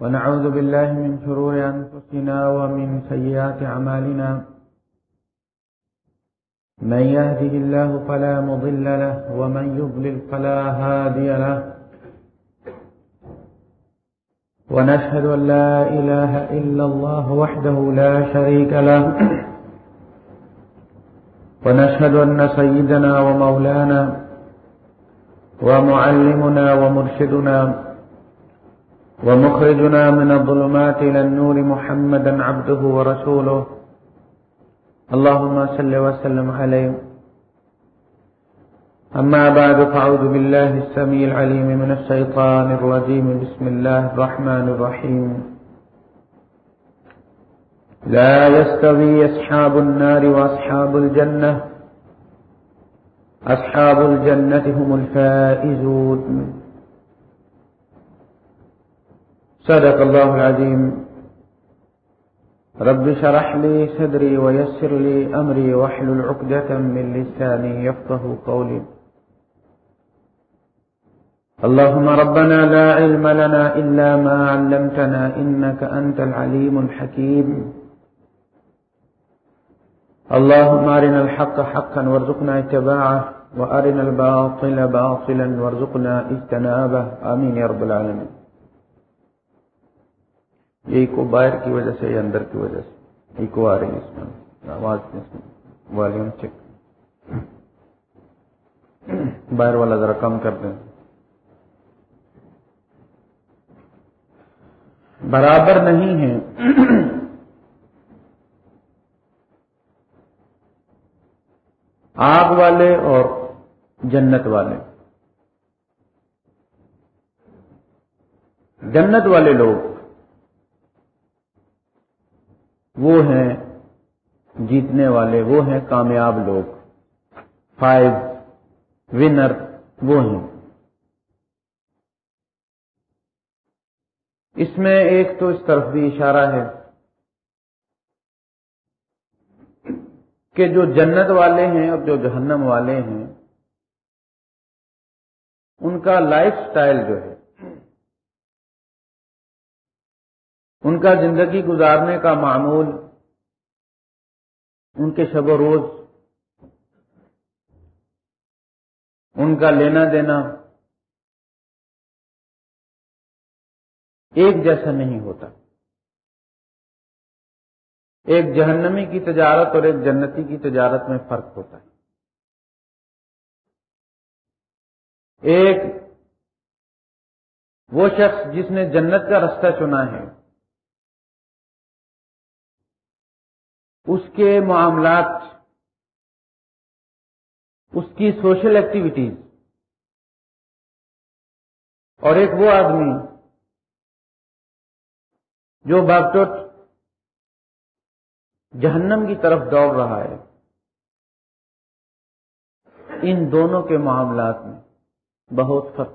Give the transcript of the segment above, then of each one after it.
ونعوذ بالله من شرور أنفسنا ومن سيئات عمالنا من يهده الله فلا مضل له، ومن يضلل فلا هادي له. ونشهد أن لا إله إلا الله وحده لا شريك له. ونشهد أن سيدنا ومولانا ومعلمنا ومرشدنا ومخرجنا من الظلمات إلى النور محمدا عبده ورسوله. اللهم صل وسلم عليه. أما بعد، فأعوذ بالله السميع العليم من الشيطان الرجيم. بسم الله الرحمن الرحيم. لا يستوي أصحاب النار وأصحاب الجنة. أصحاب الجنة هم الفائزون. صدق الله العظيم رب شرح لي صدري ويسر لي أمري واحلل عقدة من لساني يفقه قولي اللهم ربنا لا علم لنا إلا ما علمتنا إنك أنت العليم الحكيم اللهم أرنا الحق حقا وارزقنا اتباعه وأرنا الباطل باطلا وارزقنا اجتنابه آمين يا رب العالمين یہ ایکو باہر کی وجہ سے یا اندر کی وجہ سے؟ ایکو آ رہی ہے اس میں آواز والیوم چیک باہر والا ذرا کم کر دیں۔ برابر نہیں ہے آگ والے اور جنت والے۔ جنت والے لوگ۔ وہ ہیں، جیتنے والے وہ ہیں کامیاب لوگ۔ فائز ونر وہ ہیں۔ اس میں ایک تو اس طرف بھی اشارہ ہے کہ جو جنت والے ہیں اور جو جہنم والے ہیں، ان کا لائف سٹائل جو ہے ان کا زندگی گزارنے کا معمول، ان کے شب و روز، ان کا لینا دینا ایک جیسا نہیں ہوتا۔ ایک جہنمی کی تجارت اور ایک جنتی کی تجارت میں فرق ہوتا ہے۔ ایک وہ شخص جس نے جنت کا رستہ چنا ہے اس کے معاملات، اس کی سوشل ایکٹیویٹیز۔ اور ایک وہ آدمی جو باپٹوٹ جہنم کی طرف دوڑ رہا ہے۔ ان دونوں کے معاملات میں بہت فرق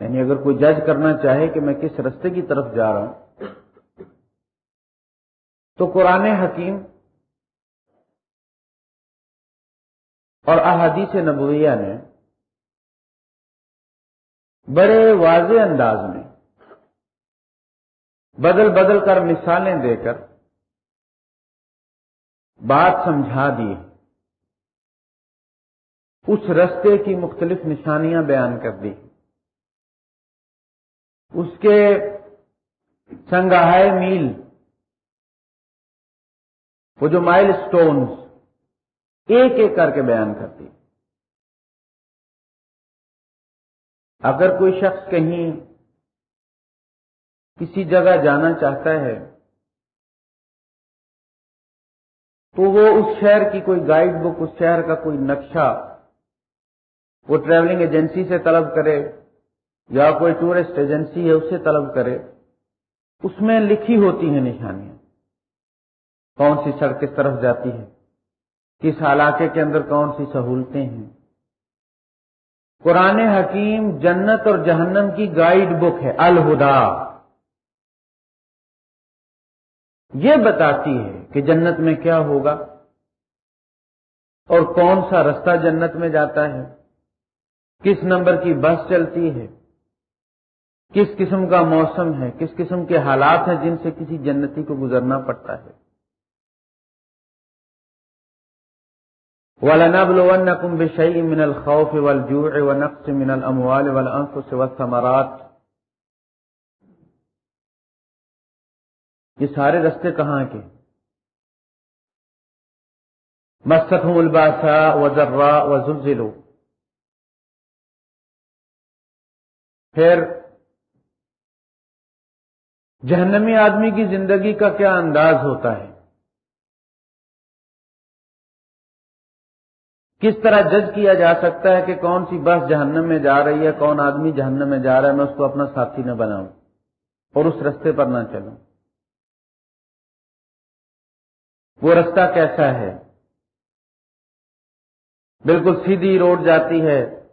یعنی اگر کوئی جج کرنا چاہے کہ میں کس رستے کی طرف جا رہا ہوں تو قرآن حکیم اور احادیث نبویہ نے بڑے واضح انداز میں بدل بدل کر مثالیں دے کر بات سمجھا دی اس رستے کی مختلف نشانیاں بیان کر دی اس کے سنگاہائے میل وہ جو مائل سٹونز ایک ایک کر کے بیان کرتی اگر کوئی شخص کہیں کسی جگہ جانا چاہتا ہے، تو وہ اس شہر کی کوئی گائیڈ بک، اس شہر کا کوئی نقشہ وہ ٹریولنگ ایجنسی سے طلب کرے یا کوئی ٹورسٹ ایجنسی ہے اس سے طلب کرے، اس میں لکھی ہوتی ہیں نشانیاں۔ کون سی سڑک کس طرف جاتی ہے؟ کس علاقے کے اندر کون سی سہولتیں ہیں؟ قرآن حکیم جنت اور جہنم کی گائیڈ بک ہے، الہدا۔ یہ بتاتی ہے کہ جنت میں کیا ہوگا اور کون سا رستہ جنت میں جاتا ہے۔ کس نمبر کی بس چلتی ہے؟ کس قسم کا موسم ہے؟ کس قسم کے حالات ہیں جن سے کسی جنتی کو گزرنا پڑتا ہے؟ وَلَنَبْلُوَنَّكُمْ بِشَيْءٍ مِّنَ الْخَوْفِ وَالْجُوعِ وَنَقْصٍ مِّنَ الْأَمْوَالِ وَالْأَنفُسِ وَالثَّمَرَاتِ یہ سارے رستے کہاں کے مستهم الباساء وزراء وزلزلوا پھر جہنمی آدمی کی زندگی کا کیا انداز ہوتا ہے کس طرح جج کیا جا سکتا ہے کہ کون سی بس جہنم میں جا رہی ہے، کون آدمی جہنم میں جا رہا ہے، میں اس کو اپنا ساتھی نہ بناؤں اور اس رستے پر نہ چلوں۔ وہ رستہ کیسا ہے؟ بالکل سیدھی روڈ جاتی ہے،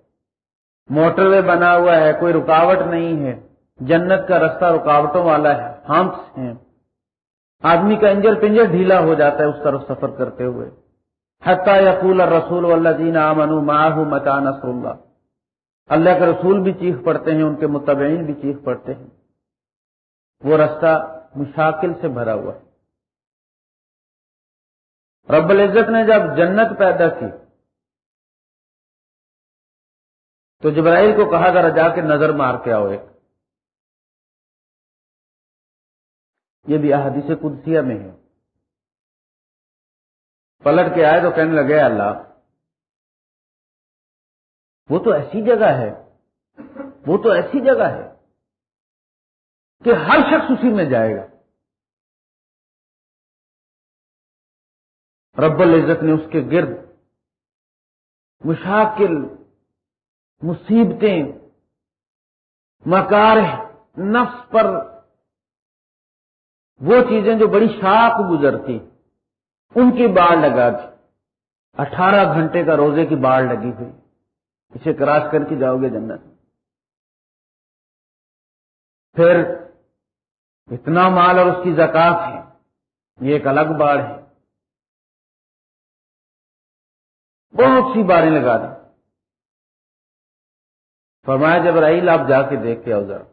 موٹر وے بنا ہوا ہے، کوئی رکاوٹ نہیں ہے۔ جنت کا رستہ رکاوٹوں والا ہے ہمپس ہیں۔ آدمی کا انجر پنجر ڈھیلا ہو جاتا ہے اس طرف سفر کرتے ہوئے۔ حتیٰ یقول رسول اللہ جین آمن ماہ متا نسر اللہ اللہ کے رسول بھی چیخ پڑتے ہیں، ان کے متبعین بھی چیخ پڑتے ہیں۔ وہ رستہ مشاکل سے بھرا ہوا ہے۔ رب العزت نے جب جنت پیدا کی، تو جبرائیل کو کہا ذرا جا کے نظر مار کے آؤ ایک۔ یہ بھی احادیث قدسیہ میں ہے۔ پلٹ کے آئے تو کہنے لگے اللہ، وہ تو ایسی جگہ ہے، وہ تو ایسی جگہ ہے کہ ہر شخص اسی میں جائے گا۔ رب العزت نے اس کے گرد مشاکل، مصیبتیں مکار نفس پر وہ چیزیں جو بڑی شاخ گزرتی۔ ان کی باڑ لگا دی۔ اٹھارہ گھنٹے کا روزے کی باڑ لگی ہوئی۔ اسے کراس کر کے جاؤ گے جنت پھر اتنا مال اور اس کی زکات ہے، یہ ایک الگ باڑ ہے۔ بہت سی باریں لگا دی۔ فرمایا، جب رحیل، آپ جا کے دیکھ کے آؤ ذرا۔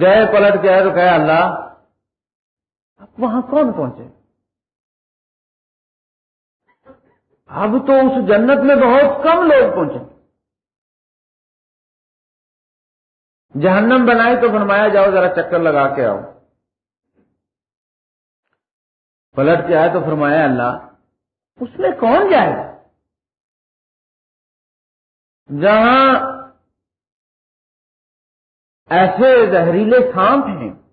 گئے، پلٹ کے آئے تو کہا، اللہ وہاں کون پہنچے؟ اب تو اس جنت میں بہت کم لوگ پہنچے۔ جہنم بنائی تو فرمایا جاؤ، ذرا چکر لگا کے آؤ۔ پلٹ کے آئے تو فرمایا اللہ، اس میں کون جائے؟ گا جہاں ایسے زہریلے سانپ ہیں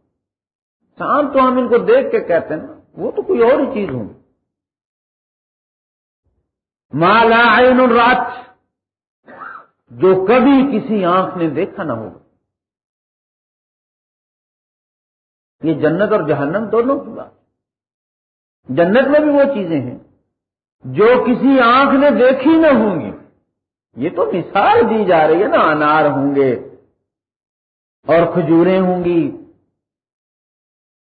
سانپ تو ہم ان کو دیکھ کے کہتے ہیں نا، وہ تو کوئی اور ہی چیز ہوں۔ مالا عین رات، جو کبھی کسی آنکھ نے دیکھا نہ ہوگا یہ جنت اور جہنم دونوں کی بات۔ جنت میں بھی وہ چیزیں ہیں، جو کسی آنکھ نے دیکھی نہ ہوں گی۔ یہ تو مثال دی جا رہی ہے نا، انار ہوں گے اور کھجوریں ہوں گی۔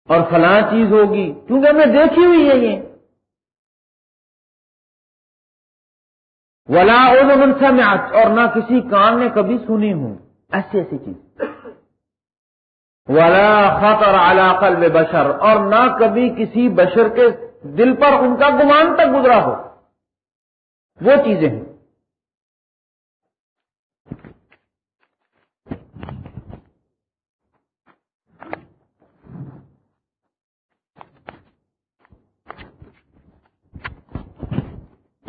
اور فلاں چیز ہوگی۔ کیونکہ ہم نے دیکھی ہوئی ہے یہ۔ ولا منسا میں اور نہ کسی کان نے کبھی سنی ہوں۔ ایسی ایسی چیز۔ ولا خطر اعلی قلب بشر۔ اور نہ کبھی کسی بشر کے دل پر ان کا گمان تک گزرا ہو۔ وہ چیزیں ہیں۔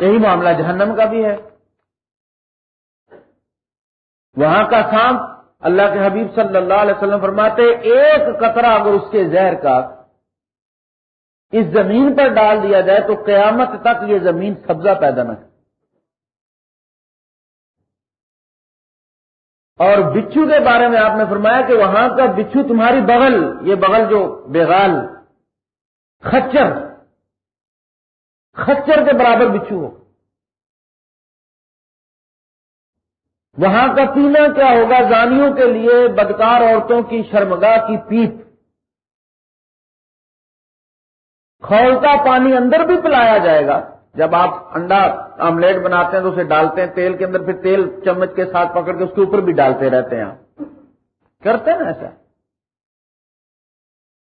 یہی معاملہ جہنم کا بھی ہے۔ وہاں کا سانپ اللہ کے حبیب صلی اللہ علیہ وسلم فرماتے، ایک قطرہ اگر اس کے زہر کا اس زمین پر ڈال دیا جائے تو قیامت تک یہ زمین سبزہ پیدا نہ اور بچھو کے بارے میں آپ نے فرمایا کہ وہاں کا بچھو تمہاری بغل، یہ بغل جو بےغال خچر خچر کے برابر بچھو۔ ہو وہاں کا پینا کیا ہوگا؟ زانیوں کے لیے بدکار عورتوں کی شرمگاہ کی پیپ۔ کھولتا پانی اندر بھی پلایا جائے گا۔ جب آپ انڈا آملیٹ بناتے ہیں تو اسے ڈالتے ہیں تیل کے اندر، پھر تیل چمچ کے ساتھ پکڑ کے اس کے اوپر بھی ڈالتے رہتے ہیں آپ۔ کرتے نا ایسا؟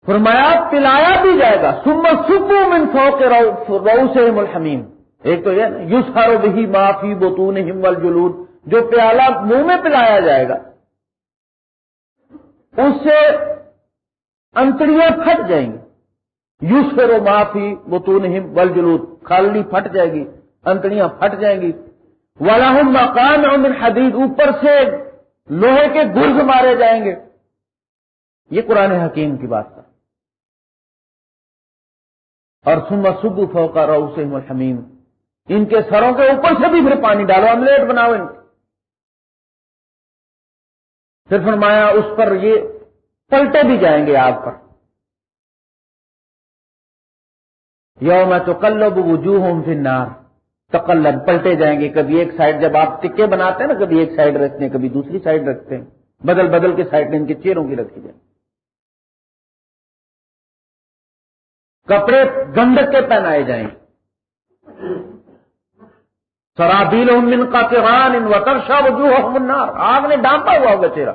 فرمایا، پلایا بھی جائے گا. سمر سکو من سو کے رو سے ملحمیم ایک تو یہ یوس ہارو بھی معافی بتون ہمول جلود جو پیالہ منہ میں پلایا جائے گا، اس سے انتڑیاں پھٹ جائیں گی. یوس و معافی بتون ول جلود خالی پھٹ جائے گی، انتڑیاں پھٹ جائیں گی. ولاحم مقام من حدید اوپر سے لوہے کے گرز مارے جائیں گے. یہ قرآن حکیم کی بات تھا. اور سما سب فوکا رو سے حمیم ان کے سروں کے اوپر سے بھی پھر پانی ڈالو املیٹ بناؤ ان پھر فرمایا، اس پر یہ پلٹے بھی جائیں گے آگ پر۔ یو میں تو کل لوگ ہوں پھر نار تقلب پلٹے جائیں گے۔ کبھی ایک سائڈ جب آپ ٹکے بناتے ہیں نا، کبھی ایک سائڈ رکھتے ہیں، کبھی دوسری سائڈ رکھتے ہیں۔ بدل بدل کے سائڈ ان کے چیروں کی رکھی جائیں۔ کپڑے گندک کے پہنائے جائیں۔ سرابیل من کا تیوہان ان وطر شاہ وجوہ آگ نے ڈانپا ہوا ہوگا چہرہ۔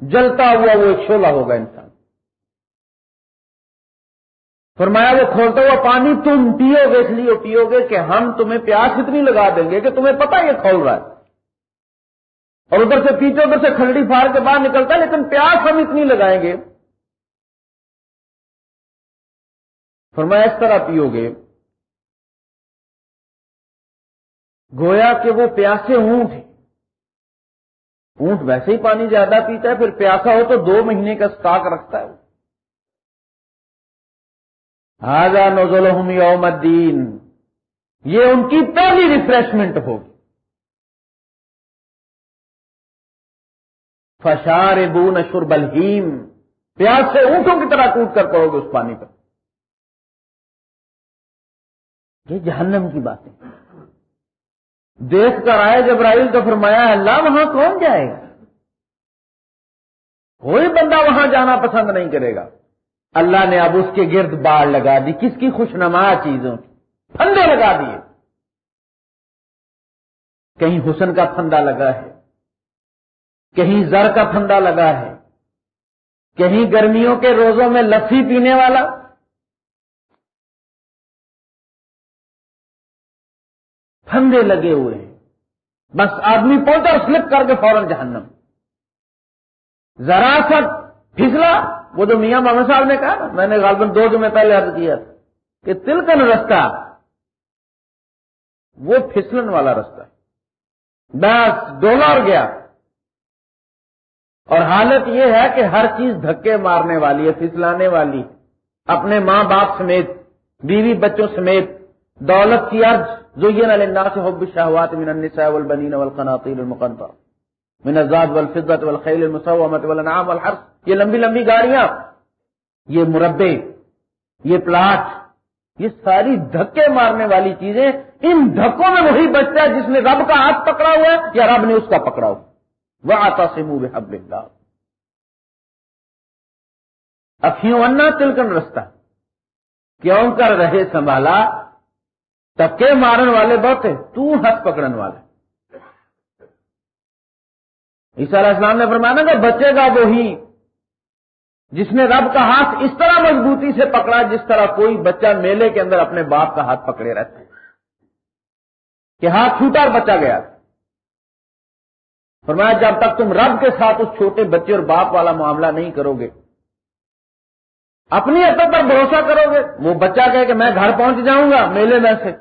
جلتا ہوا وہ ایک شولہ ہوگا انسان۔ فرمایا وہ کھولتا ہوا پانی تم پیو گے اس لیے پیو گے کہ ہم تمہیں پیاس اتنی لگا دیں گے کہ تمہیں پتا یہ کھول رہا ہے۔ اور ادھر سے پیچھے، ادھر سے کھلڑی پھاڑ کے باہر نکلتا ہے، لیکن پیاس ہم اتنی لگائیں گے۔ فرمایا، اس طرح پیو گے۔ گویا کہ وہ پیاسے اونٹ ہیں۔ اونٹ ویسے ہی پانی زیادہ پیتا ہے، پھر پیاسا ہو تو دو مہینے کا سٹاک رکھتا ہے۔ آزا نوزل یوم الدین یہ ان کی پہلی ریفریشمنٹ ہوگی۔ فشار بون اشر بلہیم پیاس سے اونٹوں کی طرح ٹوٹ کر پڑو گے اس پانی پر۔ یہ جہنم کی باتیں۔ دیکھ کر آئے جبرائیل تو فرمایا، اللہ وہاں کون جائے گا؟ کوئی بندہ وہاں جانا پسند نہیں کرے گا۔ اللہ نے اب اس کے گرد باڑ لگا دی، کس کی خوشنما چیزوں کی؟ پھندے لگا دیے۔ کہیں حسن کا پھندا لگا ہے، کہیں زر کا پھندا لگا ہے، کہیں گرمیوں کے روزوں میں لسی پینے والا پھندے لگے ہوئے ہیں۔ بس آدمی پہنچا سلپ کر کے فوراً جہنم۔ ذرا سا پھسلا، وہ جو میاں محمد صاحب نے کہا میں نے غالباً دو میں پہلے عرض کیا تھا کہ تلکن رستہ، وہ پھسلن والا رستہ۔ بس ڈولر گیا۔ اور حالت یہ ہے کہ ہر چیز دھکے مارنے والی ہے، پھسلانے والی۔ اپنے ماں باپ سمیت، بیوی بچوں سمیت، دولت کی عرض۔ جو للناس حب الشہوات من النساء والبنین والقناطیر المقنطرہ من الزاد والفضة والخیل المسومة والانعام والحرس یہ لمبی لمبی گاڑیاں، یہ مربے، یہ پلاٹ، یہ ساری دھکے مارنے والی چیزیں ان دھکوں میں وہی بچتا ہے جس نے رب کا ہاتھ پکڑا ہوا ہے یا رب نے اس کا پکڑا ہوا وہ آتا سے منہ حب اللہ افیوں انا تلکن رستہ کیوں کر رہے سنبھالا تکے مارن والے بہت ہے تو ہاتھ پکڑن والے۔ عیسیٰ علیہ السلام نے فرمایا کہ بچے گا وہی جس نے رب کا ہاتھ اس طرح مضبوطی سے پکڑا جس طرح کوئی بچہ میلے کے اندر اپنے باپ کا ہاتھ پکڑے رہتا ہے۔ کہ ہاتھ چھوٹا اور بچہ گیا۔ فرمایا جب تک تم رب کے ساتھ اس چھوٹے بچے اور باپ والا معاملہ نہیں کرو گے اپنی عقل پر بھروسہ کرو گے۔ وہ بچہ کہے کہ میں گھر پہنچ جاؤں گا میلے میں سے۔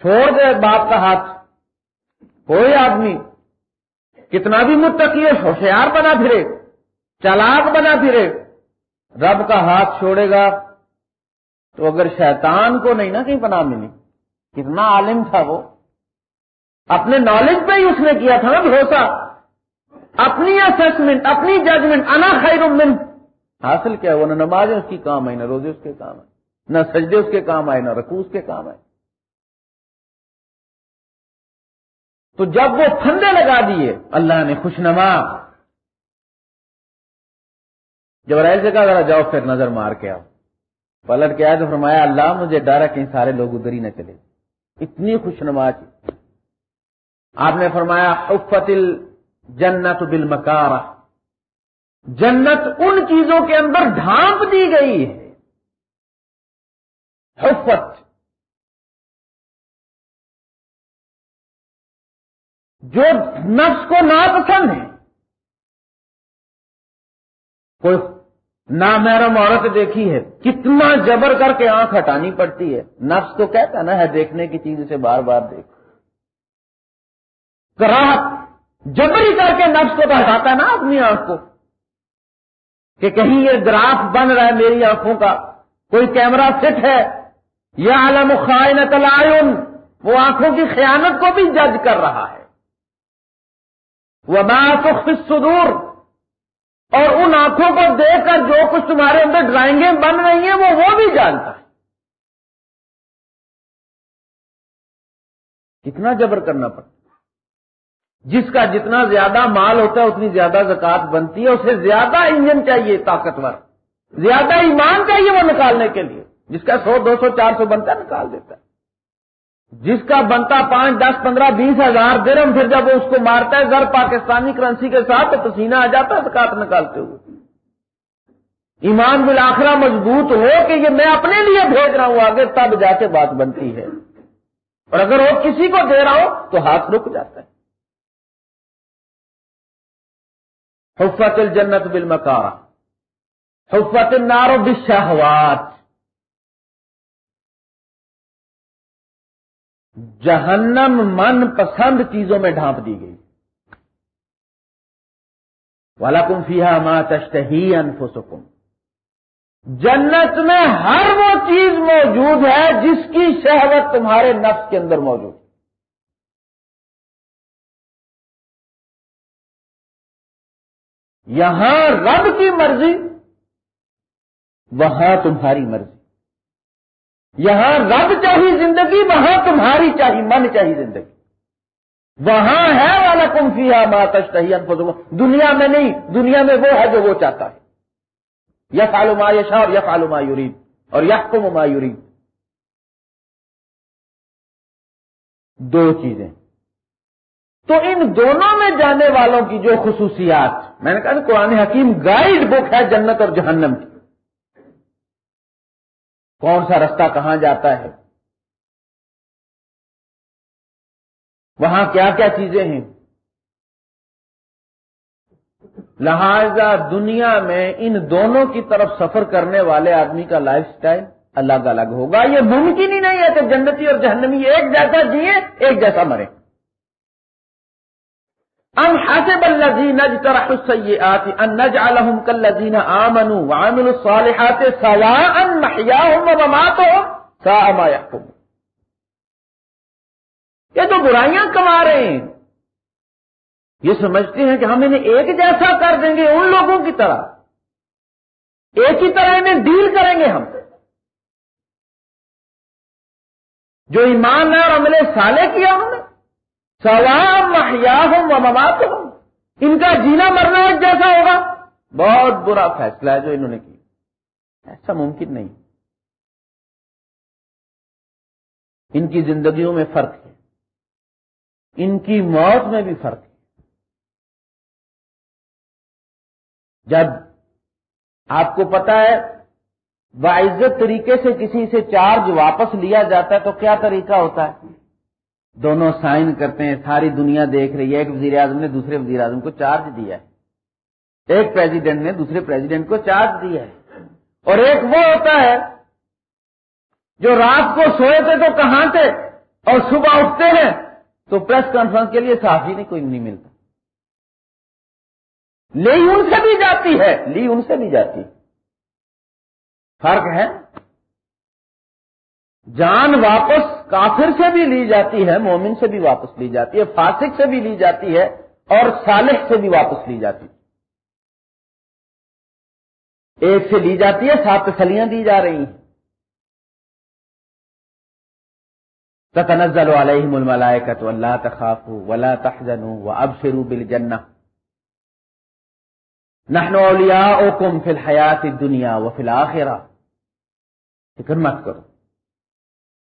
چھوڑ دے باپ کا ہاتھ۔ کوئی آدمی کتنا بھی متقی ہے ہوشیار بنا پھرے چلاک بنا پھرے، رب کا ہاتھ چھوڑے گا تو اگر شیطان کو نہیں نا کہیں پناہ ملی، کتنا عالم تھا وہ۔ اپنے نالج پہ ہی اس نے کیا تھا نا بھروسہ۔ اپنی اسسمنٹ اپنی ججمنٹ انا خیر من حاصل کیا وہ نہ نماز اس کی کام آئی، نہ روزے اس کے کام آئے، نہ سجدے اس کے کام آئے، نہ رکوع اس کے کام آئے۔ تو جب وہ پھندے لگا دیے، اللہ نے خوشنما۔ جب رائل سے کہا، ذرا جاؤ پھر نظر مار کے آؤ۔ پلٹ کے آئے تو فرمایا، اللہ مجھے ڈرا کہیں سارے لوگ ادھر ہی نہ چلے۔ اتنی خوش نما آپ نے فرمایا افت الجنت بالمکارہ۔ جنت ان چیزوں کے اندر ڈھانپ دی گئی ہے۔ حفت۔ جو نفس کو ناپسند ہے۔ کوئی نامحرم عورت دیکھی ہے، کتنا جبر کر کے آنکھ ہٹانی پڑتی ہے۔ نفس تو کہتا نا، ہے دیکھنے کی چیز سے بار بار دیکھ۔ کراہت، جبری کر کے نفس کو تو ہٹاتا ہے نا اپنی آنکھ کو۔ کہ کہیں یہ گراف بن رہا ہے میری آنکھوں کا، کوئی کیمرہ فٹ ہے؟ یا عالم خائن تلائن وہ آنکھوں کی خیانت کو بھی جج کر رہا ہے۔ وہ میں صدور اور ان آنکھوں کو دیکھ کر جو کچھ تمہارے اندر ڈرائنگیں بن رہی ہیں، وہ وہ بھی جانتا ہے۔ کتنا جبر کرنا پڑتا جس کا جتنا زیادہ مال ہوتا ہے اتنی زیادہ زکات بنتی ہے، اسے زیادہ انجن چاہیے طاقتور۔ زیادہ ایمان چاہیے وہ نکالنے کے لیے۔ جس کا سو، دو سو، چار سو بنتا ہے، نکال دیتا ہے۔ جس کا بنتا پانچ، دس، پندرہ، بیس ہزار درم، پھر جب وہ اس کو مارتا ہے زر پاکستانی کرنسی کے ساتھ تو پسینہ آ جاتا ہے زکات نکالتے ہوئے۔ ایمان بالآخرہ مضبوط ہو کہ یہ میں اپنے لیے بھیج رہا ہوں، آگے تب جا کے بات بنتی ہے۔ اور اگر وہ کسی کو دے رہا ہو تو ہاتھ رک جاتا ہے۔ حفت الجنت بالمکارہ، حفت النار بالشہوات۔ جہنم من پسند چیزوں میں ڈھانپ دی گئی۔ والا کم فیحا ماں تشتہی انفسکم جنت میں ہر وہ چیز موجود ہے جس کی شہوت تمہارے نفس کے اندر موجود ہے۔ یہاں رب کی مرضی، وہاں تمہاری مرضی۔ یہاں رب چاہیے زندگی، وہاں تمہاری چاہیے من چاہیے زندگی۔ وہاں ہے والا کمفیا ماتش دنیا میں نہیں، دنیا میں وہ ہے جو وہ چاہتا ہے۔ یا فالما یشا اور یا فالما یورید اور یا ما یورید دو چیزیں۔ تو ان دونوں میں جانے والوں کی جو خصوصیات، میں نے کہا نا قرآن حکیم گائیڈ بک ہے جنت اور جہنم کی۔ کون سا رستہ کہاں جاتا ہے؟ وہاں کیا کیا چیزیں ہیں؟ لہذا دنیا میں ان دونوں کی طرف سفر کرنے والے آدمی کا لائف سٹائل الگ الگ ہوگا۔ یہ ممکن ہی نہیں ہے کہ جنتی اور جہنمی ایک جیسا جیے، ایک جیسا مرے۔ ام حسب الذين اجترحوا السيئات ان نجعلهم كالذين امنوا وعملوا الصالحات سواء محياهم ومماتهم ساء ما يحكمون۔ یہ تو برائیاں کما رہے ہیں۔ یہ سمجھتے ہیں کہ ہم انہیں ایک جیسا کر دیں گے ان لوگوں کی طرح۔ ایک ہی طرح انہیں ڈیل کریں گے ہم۔ جو ایمان اور عمل سالے کیا انہوں نے سوام محیا ہوں و ممات ہوں ان کا جینا مرنا ایک جیسا ہوگا۔ بہت برا فیصلہ ہے جو انہوں نے کیا۔ ایسا ممکن نہیں۔ ان کی زندگیوں میں فرق ہے۔ ان کی موت میں بھی فرق ہے۔ جب آپ کو پتا ہے باعزت طریقے سے کسی سے چارج واپس لیا جاتا ہے تو کیا طریقہ ہوتا ہے؟ دونوں سائن کرتے ہیں، ساری دنیا دیکھ رہی ہے، ایک وزیر اعظم نے دوسرے وزیر اعظم کو چارج دیا ہے۔ ایک پریزیڈنٹ نے دوسرے پریزیڈنٹ کو چارج دیا ہے۔ اور ایک وہ ہوتا ہے جو رات کو سوئے تھے تو کہاں تھے اور صبح اٹھتے ہیں، تو پریس کانفرنس کے لیے صحافی نہیں، کوئی نہیں ملتا۔ لی ان سے بھی جاتی ہے لی ان سے بھی جاتی۔ فرق ہے۔ جان واپس کافر سے بھی لی جاتی ہے، مومن سے بھی واپس لی جاتی ہے، فاسق سے بھی لی جاتی ہے اور صالح سے بھی واپس لی جاتی ہے۔ ایک سے لی جاتی ہے، سات تسلیاں دی جا رہی ہیں۔ تتنزل علیہم الملائکت واللہ تخافوا ولا تحزنوا وابشروا بالجنہ۔ نحن اولیاؤکم فی الحیات الدنیا وفی الاخرہ۔ فکر مت کرو۔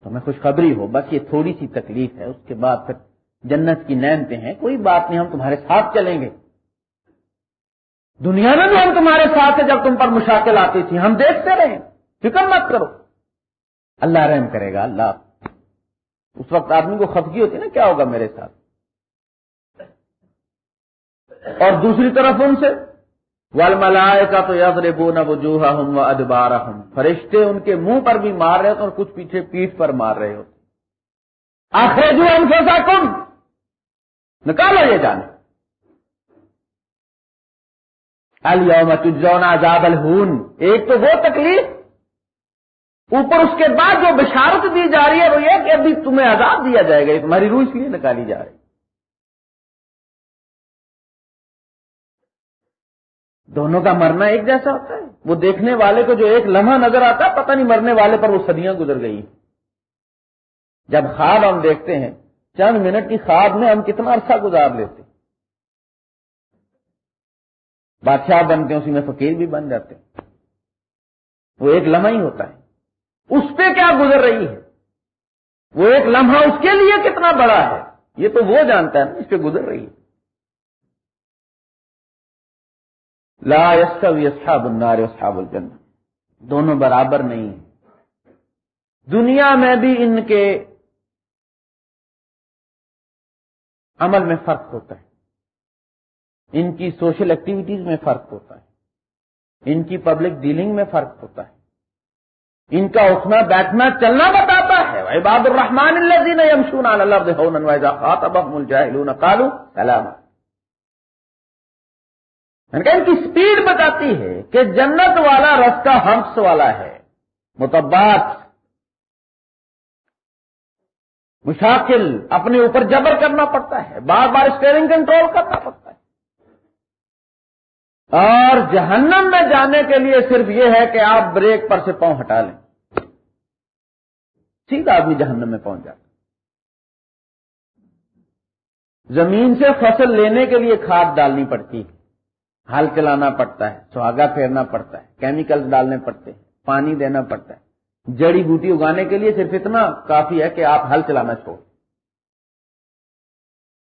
ہمیں خوشخبری ہو، بس یہ تھوڑی سی تکلیف ہے۔ اس کے بعد پھر جنت کی نعمتیں ہیں۔ کوئی بات نہیں، ہم تمہارے ساتھ چلیں گے۔ دنیا میں بھی ہم تمہارے ساتھ ہیں جب تم پر مشاکل آتی تھی۔ ہم دیکھتے رہے فکر مت کرو۔ اللہ رحم کرے گا، اللہ۔ اس وقت آدمی کو خفگی ہوتی نا، کیا ہوگا میرے ساتھ؟ اور دوسری طرف ان سے؟ ول ملائے کا تو یاد ربو نہ وجوہ ہوں ادبارہ ہوں فرشتے ان کے منہ پر بھی مار رہے ہوتے اور کچھ پیچھے پیٹ پر مار رہے ہوتے آخر جو ہم سوچا کم نکالو یہ جانے الوم تجونا عذاب الہون، ایک تو وہ تکلیف، اوپر اس کے بعد جو بشارت دی جا رہی ہے وہ یہ کہ ابھی تمہیں عذاب دیا جائے گا تمہاری روح اس لیے نکالی جا رہی ہے۔ دونوں کا مرنا ایک جیسا ہوتا ہے۔ وہ دیکھنے والے کو جو ایک لمحہ نظر آتا ہے، پتہ نہیں مرنے والے پر وہ صدیاں گزر گئی جب خواب ہم دیکھتے ہیں، چند منٹ کی خواب میں ہم کتنا عرصہ گزار لیتے بادشاہ بنتے ہیں، اسی میں فقیر بھی بن جاتے ہیں۔ وہ ایک لمحہ ہی ہوتا ہے۔ اس پہ کیا گزر رہی ہے؟ وہ ایک لمحہ اس کے لیے کتنا بڑا ہے؟ یہ تو وہ جانتا ہے نا، اس پہ گزر رہی ہے۔ لا یستوی اصحاب النار اصحاب الجنہ۔ دونوں برابر نہیں ہیں۔ دنیا میں بھی ان کے عمل میں فرق ہوتا ہے۔ ان کی سوشل ایکٹیویٹیز میں فرق ہوتا ہے۔ ان کی پبلک ڈیلنگ میں فرق ہوتا ہے۔ ان کا اٹھنا بیٹھنا چلنا بتاتا ہے۔ عباد الرحمان اللہ یعنی ان کی سپیڈ بتاتی ہے کہ جنت والا رستہ ہمس والا ہے متبات مشاکل، اپنے اوپر جبر کرنا پڑتا ہے، بار بار اسٹیئرنگ کنٹرول کرنا پڑتا ہے۔ اور جہنم میں جانے کے لیے صرف یہ ہے کہ آپ بریک پر سے پاؤں ہٹا لیں۔ سیدھا آدمی جہنم میں پہنچ جاتا زمین سے فصل لینے کے لیے کھاد ڈالنی پڑتی ہے۔ ہل چلانا پڑتا ہے، سہاگا پھیرنا پڑتا ہے کیمیکل ڈالنے پڑتے ہیں، پانی دینا پڑتا ہے۔ جڑی بوٹی اگانے کے لیے صرف اتنا کافی ہے کہ آپ ہل چلانا چھوڑ۔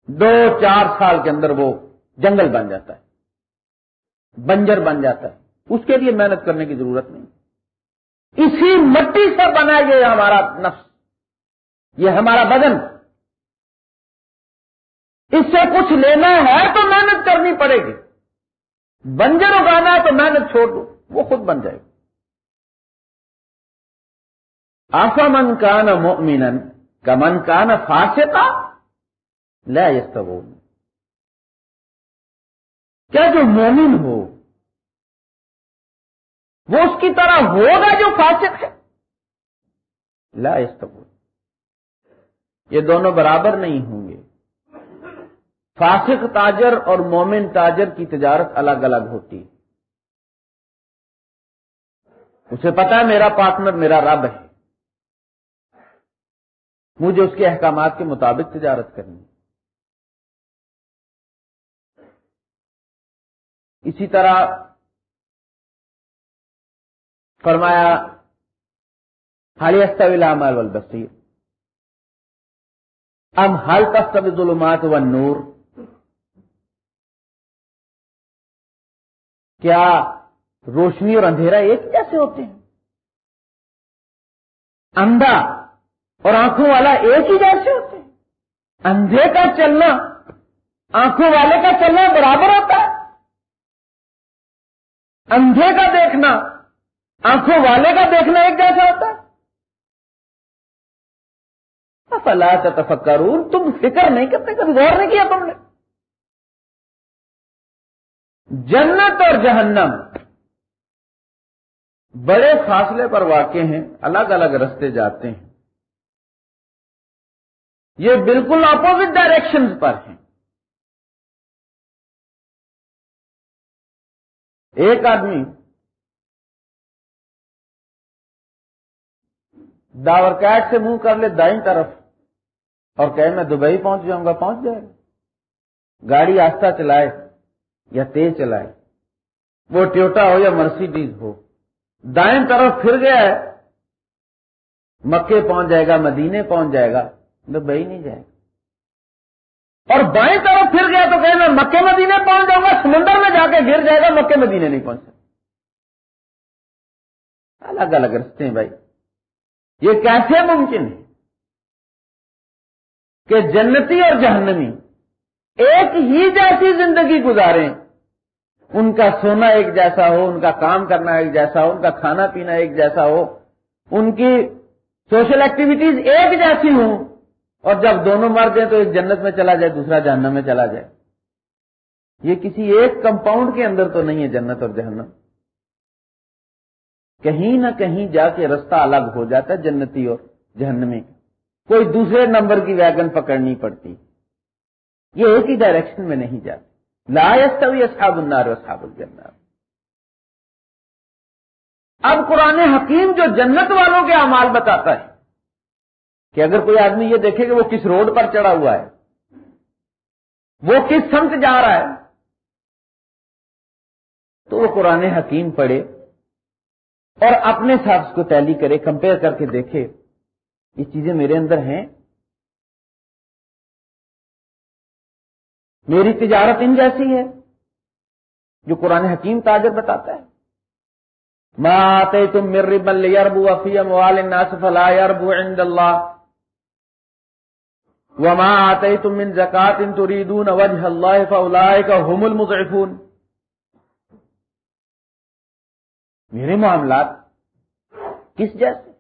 دو چار سال کے اندر وہ جنگل بن جاتا ہے، بنجر بن جاتا ہے۔ اس کے لیے محنت کرنے کی ضرورت نہیں۔ اسی مٹی سے بنا یہ ہمارا نفس، یہ ہمارا بدن۔ اس سے کچھ لینا ہے تو محنت کرنی پڑے گی۔ بنجر اگانا ہے تو محنت چھوڑ دو وہ خود بن جائے گا۔ آفا من کا نا مومن کا من کا نا فاستا لے کیا جو مومن ہو، وہ اس کی طرح ہوگا جو فاسق ہے؟ لا استبول یہ دونوں برابر نہیں ہوں گے۔ فاسق تاجر اور مومن تاجر کی تجارت الگ الگ ہوتی۔ اسے پتا ہے میرا پارٹنر میرا رب ہے۔ مجھے اس کے احکامات کے مطابق تجارت کرنی۔ اسی طرح فرمایا حالیہ مال والبصیر ام حل تستوی ظلمات و نور کیا روشنی اور اندھیرا ایک جیسے ہوتے ہیں؟ اندھا اور آنکھوں والا ایک ہی جیسے ہوتے ہیں۔ اندھے کا چلنا، آنکھوں والے کا چلنا برابر ہوتا ہے۔ اندھے کا دیکھنا، آنکھوں والے کا دیکھنا ایک جیسا ہوتا ہے۔ فلا تفکرون تم فکر نہیں کرتے، کبھی غور نہیں کیا تم نے؟ جنت اور جہنم بڑے فاصلے پر واقع ہیں، الگ الگ رستے جاتے ہیں۔ یہ بالکل اپوزٹ ڈائریکشن پر ہیں۔ ایک آدمی داور کیٹ سے منہ کر لے دائیں طرف اور کہ میں دبئی پہنچ جاؤں گا، پہنچ جائے۔ گاڑی آستہ چلائے۔ یا تیز چلائے۔ وہ ٹیوٹا ہو یا مرسیڈیز ہو۔ دائیں طرف پھر گیا ہے۔ مکے پہنچ جائے گا، مدینے پہنچ جائے گا دبئی نہیں جائے گا۔ اور بائیں طرف پھر گیا تو کہ میں مکے مدینے پہنچ جاؤں گا، سمندر میں جا کے گر جائے گا، مکے مدینے نہیں پہنچ سکتا۔ الگ الگ رستے ہیں بھائی۔ یہ کیسے ممکن ہے کہ جنتی اور جہنمی ایک ہی جیسی زندگی گزاریں ان کا سونا ایک جیسا ہو، ان کا کام کرنا ایک جیسا ہو، ان کا کھانا پینا ایک جیسا ہو، ان کی سوشل ایکٹیویٹیز ایک جیسی ہوں اور جب دونوں مر جائیں تو ایک جنت میں چلا جائے، دوسرا جہنم میں چلا جائے۔ یہ کسی ایک کمپاؤنڈ کے اندر تو نہیں ہے جنت اور جہنم۔ کہیں نہ کہیں جا کے رستہ الگ ہو جاتا ہے جنتی اور جہنمی کوئی دوسرے نمبر کی ویگن پکڑنی پڑتی۔ یہ ایک ہی ڈائریکشن میں نہیں جاتی لائست اصحاب النار اصحاب الجنار اب قرآن حکیم جو جنت والوں کے اعمال بتاتا ہے کہ اگر کوئی آدمی یہ دیکھے کہ وہ کس روڈ پر چڑھا ہوا ہے، وہ کس سمت جا رہا ہے، تو وہ قرآن حکیم پڑھے اور اپنے ساتھ اس کو تیلی کرے، کمپیئر کر کے دیکھے، یہ چیزیں میرے اندر ہیں میری تجارت ان جیسی ہے جو قرآن حکیم تاجر بتاتا ہے۔ ماں آتے تم مر بل یاربو افیم والف اللہ یاربو عند اللہ وما آتے تم ان زکات ان تریدون وجہ اللہ المضعفون۔ میرے معاملات کس جیسے؟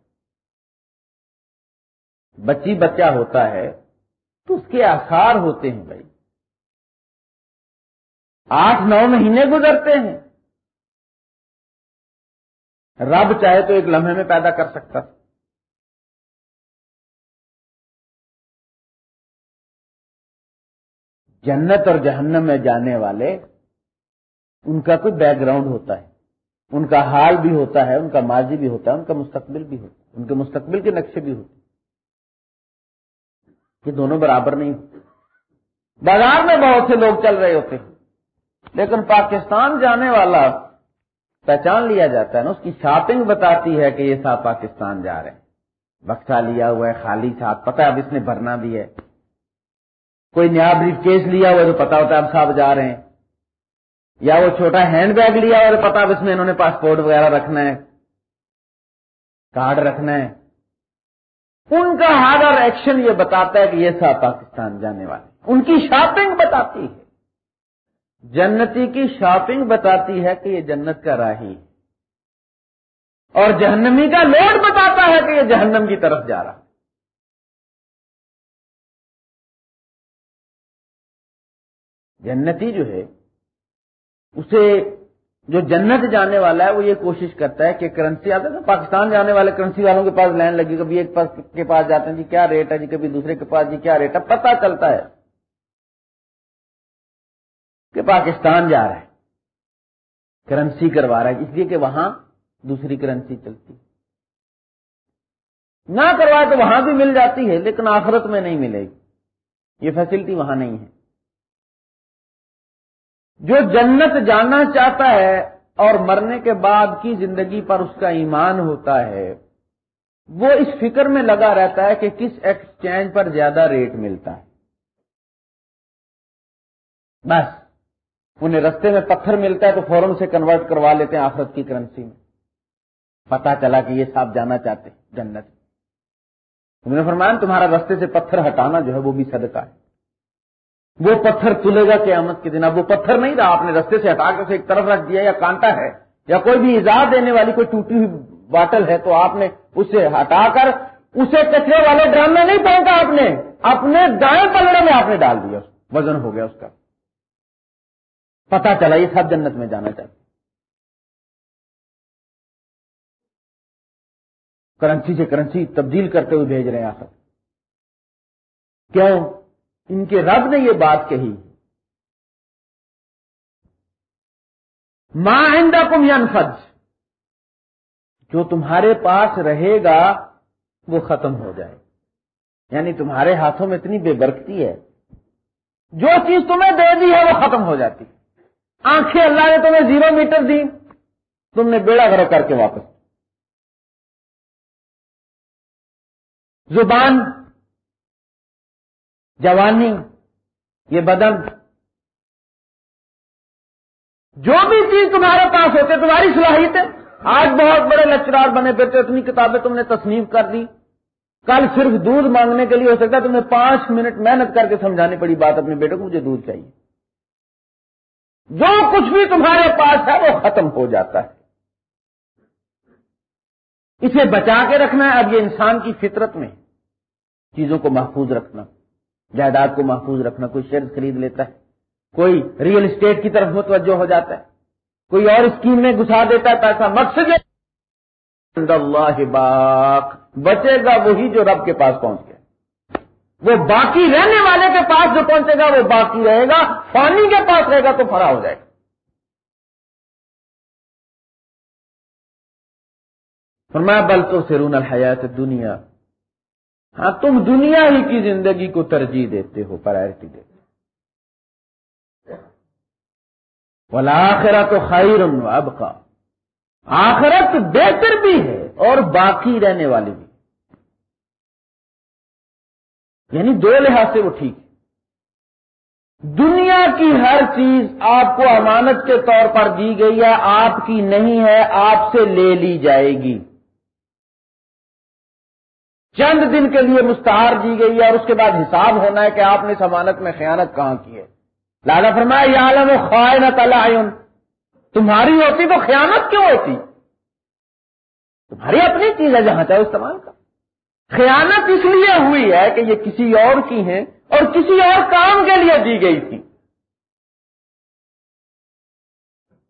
بچی بچہ ہوتا ہے تو اس کے آسار ہوتے ہیں بھائی۔ آٹھ نو مہینے گزرتے ہیں۔ رب چاہے تو ایک لمحے میں پیدا کر سکتا۔ جنت اور جہنم میں جانے والے ان کا کوئی بیک گراؤنڈ ہوتا ہے۔ ان کا حال بھی ہوتا ہے، ان کا ماضی بھی ہوتا ہے، ان کا مستقبل بھی ہوتا ہے، ان کے مستقبل کے نقشے بھی ہوتے یہ دونوں برابر نہیں ہوتے۔ بازار میں بہت سے لوگ چل رہے ہوتے ہیں۔ لیکن پاکستان جانے والا پہچان لیا جاتا ہے نا، اس کی شاپنگ بتاتی ہے کہ یہ صاحب پاکستان جا رہے ہیں۔ بکسا لیا ہوا ہے، خالی ساتھ پتا اب اس نے بھرنا بھی ہے۔ کوئی نیا بریف کیس لیا ہوا ہے تو پتا ہوتا ہے اب صاحب جا رہے ہیں۔ یا وہ چھوٹا ہینڈ بیگ لیا اور پتا اس میں انہوں نے پاسپورٹ وغیرہ رکھنا ہے، کارڈ رکھنا ہے۔ ان کا ہارڈ اور ایکشن یہ بتاتا ہے کہ یہ سب پاکستان جانے والے ان کی شاپنگ بتاتی ہے۔ جنتی کی شاپنگ بتاتی ہے کہ یہ جنت کا راہی اور جہنمی کا لوڈ بتاتا ہے کہ یہ جہنم کی طرف جا رہا جنتی جو ہے، اسے جو جنت جانے والا ہے، وہ یہ کوشش کرتا ہے کہ کرنسی آتا ہے۔ پاکستان جانے والے کرنسی والوں کے پاس لائن لگی، کبھی ایک پاس کے پاس جاتے ہیں جی کیا ریٹ ہے جی کبھی دوسرے کے پاس جی کیا ریٹ ہے، پتہ چلتا ہے۔ کہ پاکستان جا رہا ہے۔ کرنسی کروا رہا ہے، اس لیے کہ وہاں دوسری کرنسی چلتی۔ نہ کروائے تو وہاں بھی مل جاتی ہے، لیکن آخرت میں نہیں ملے گی۔ یہ فیسلٹی وہاں نہیں ہے۔ جو جنت جانا چاہتا ہے اور مرنے کے بعد کی زندگی پر اس کا ایمان ہوتا ہے، وہ اس فکر میں لگا رہتا ہے کہ کس ایکسچینج پر زیادہ ریٹ ملتا ہے۔ بس۔ انہیں رستے میں پتھر ملتا ہے تو فوراً سے کنورٹ کروا لیتے ہیں آفرت کی کرنسی میں۔ پتا چلا کہ یہ صاحب جانا چاہتے ہیں، جنت۔ انہوں نے فرمایا، تمہارا رستے سے پتھر ہٹانا جو ہے وہ بھی صدقہ ہے۔ وہ پتھر تلے گا قیامت کے دن۔ اب وہ پتھر نہیں رہا، آپ نے رستے سے ہٹا کے اسے ایک طرف رکھ دیا یا کانٹا ہے یا کوئی بھی ایجاد دینے والی کوئی ٹوٹی ہوئی باٹل ہے تو آپ نے اسے ہٹا کر اسے کچرے والے ڈرام میں نہیں پہنچا آپ نے، اپنے دائیں پلڑے میں آپ نے ڈال دیا۔ وزن ہو گیا اس کا۔ پتا چلا یہ سب جنت میں جانا چاہتے کرنسی سے کرنسی تبدیل کرتے ہوئے بھیج رہے ہیں آخر کیوں؟ ان کے رب نے یہ بات کہی۔ ماں آئندہ کم ینفج جو تمہارے پاس رہے گا، وہ ختم ہو جائے۔ یعنی تمہارے ہاتھوں میں اتنی بے برکتی ہے۔ جو چیز تمہیں دے دی ہے، وہ ختم ہو جاتی۔ آنکھیں اللہ نے تمہیں زیرو میٹر دی۔ تم نے بیڑا گھر کر کے واپس۔ زبان، جوانی، یہ بدن۔ جو بھی چیز تمہارے پاس ہوتے، تمہاری صلاحیت ہے آج بہت بڑے لیکچرار بنے پھرتے، اتنی کتابیں تم نے تصنیف کر دی۔ کل صرف دودھ مانگنے کے لیے ہو سکتا ہے، تمہیں پانچ منٹ محنت کر کے سمجھانی پڑی بات اپنے بیٹے کو، مجھے دودھ چاہیے۔ جو کچھ بھی تمہارے پاس ہے وہ ختم ہو جاتا ہے۔ اسے بچا کے رکھنا ہے اب یہ انسان کی فطرت میں۔ چیزوں کو محفوظ رکھنا۔ جائیداد کو محفوظ رکھنا۔ کوئی شیئر خرید لیتا ہے۔ کوئی ریئل اسٹیٹ کی طرف متوجہ ہو جاتا ہے۔ کوئی اور اسکیم میں گھسا دیتا ہے پیسہ مقصد اللہ باق۔ بچے گا وہی جو رب کے پاس پہنچ گیا۔ وہ باقی رہنے والے کے پاس جو پہنچے گا وہ باقی رہے گا، پانی کے پاس رہے گا تو فرا ہو جائے گا۔ میں بل تو سرون الحیات دنیا ہاں تم دنیا ہی کی زندگی کو ترجیح دیتے ہو، پرائرٹی دیتے بلا آخرا تو خیر اب کا آخرت بہتر بھی ہے اور باقی رہنے والی بھی۔ یعنی دو لحاظ سے وہ ٹھیک ہے۔ دنیا کی ہر چیز آپ کو امانت کے طور پر دی گئی ہے، آپ کی نہیں ہے، آپ سے لے لی جائے گی۔ چند دن کے لیے مستعار دی گئی ہے اور اس کے بعد حساب ہونا ہے کہ آپ نے اس امانت میں خیانت کہاں کی ہے۔ لالا فرمایا، یا عالم خواہ تمہاری ہوتی تو خیانت کیوں ہوتی؟ تمہاری اپنی چیز ہے جہاں چاہے استعمال کا۔ خیانت اس لیے ہوئی ہے کہ یہ کسی اور کی ہے اور کسی اور کام کے لیے دی گئی تھی۔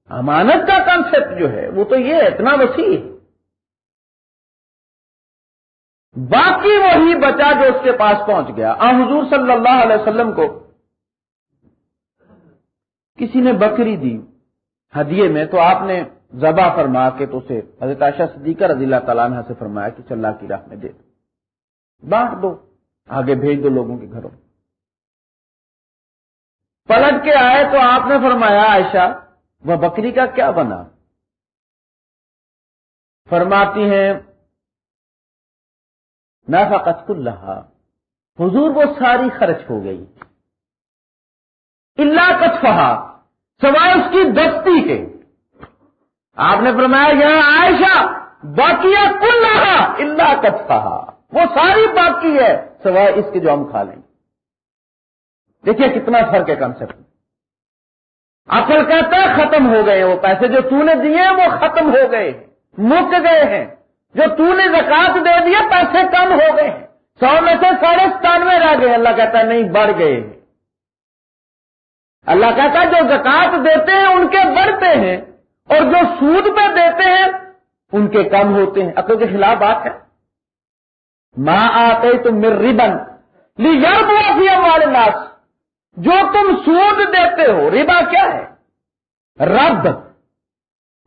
امانت کا کانسیپٹ جو ہے، وہ تو یہ اتنا وسیع ہے۔ باقی وہی بچا جو اس کے پاس پہنچ گیا۔ آ، حضور صلی اللہ علیہ وسلم کو کسی نے بکری دی ہدیے میں تو آپ نے زبا فرما کے تو اسے حضرت عائشہ صدیقہ رضی اللہ تعالیٰ عنہ سے فرمایا کہ چل اللہ کی راہ میں دے دو بانٹ دو، آگے بھیج دو لوگوں کے گھروں۔ پلٹ کے آئے تو آپ نے فرمایا، عائشہ، وہ بکری کا کیا بنا؟ فرماتی ہیں نافقت اللہ حضور وہ ساری خرچ ہو گئی۔ اللہ کتفہا، سوائے اس کی دستی کے۔ آپ نے فرمایا یہاں عائشہ باقی کل رہا اللہ کتفہا۔ وہ ساری باقی ہے، سوائے اس کے جو ہم کھا لیں۔ دیکھیے کتنا فرق ہے کنسپٹ اصل کہتا ہے ختم ہو گئے وہ پیسے جو تو نے دیے ہیں، وہ ختم ہو گئے مک گئے ہیں۔ جو تو نے زکات دے دیا پیسے کم ہو گئے ہیں۔ سو میں سے ساڑھے ستانوے رہ گئے اللہ کہتا ہے نہیں، بڑھ گئے ہیں۔ اللہ کہتا ہے جو زکات دیتے ہیں، ان کے بڑھتے ہیں۔ اور جو سود پہ دیتے ہیں، ان کے کم ہوتے ہیں۔ عقل کے خلاف بات ہے۔ ماں آتے تم مر ریبن لی یار والے ناس جو تم سود دیتے ہو، ربا کیا ہے؟ رب۔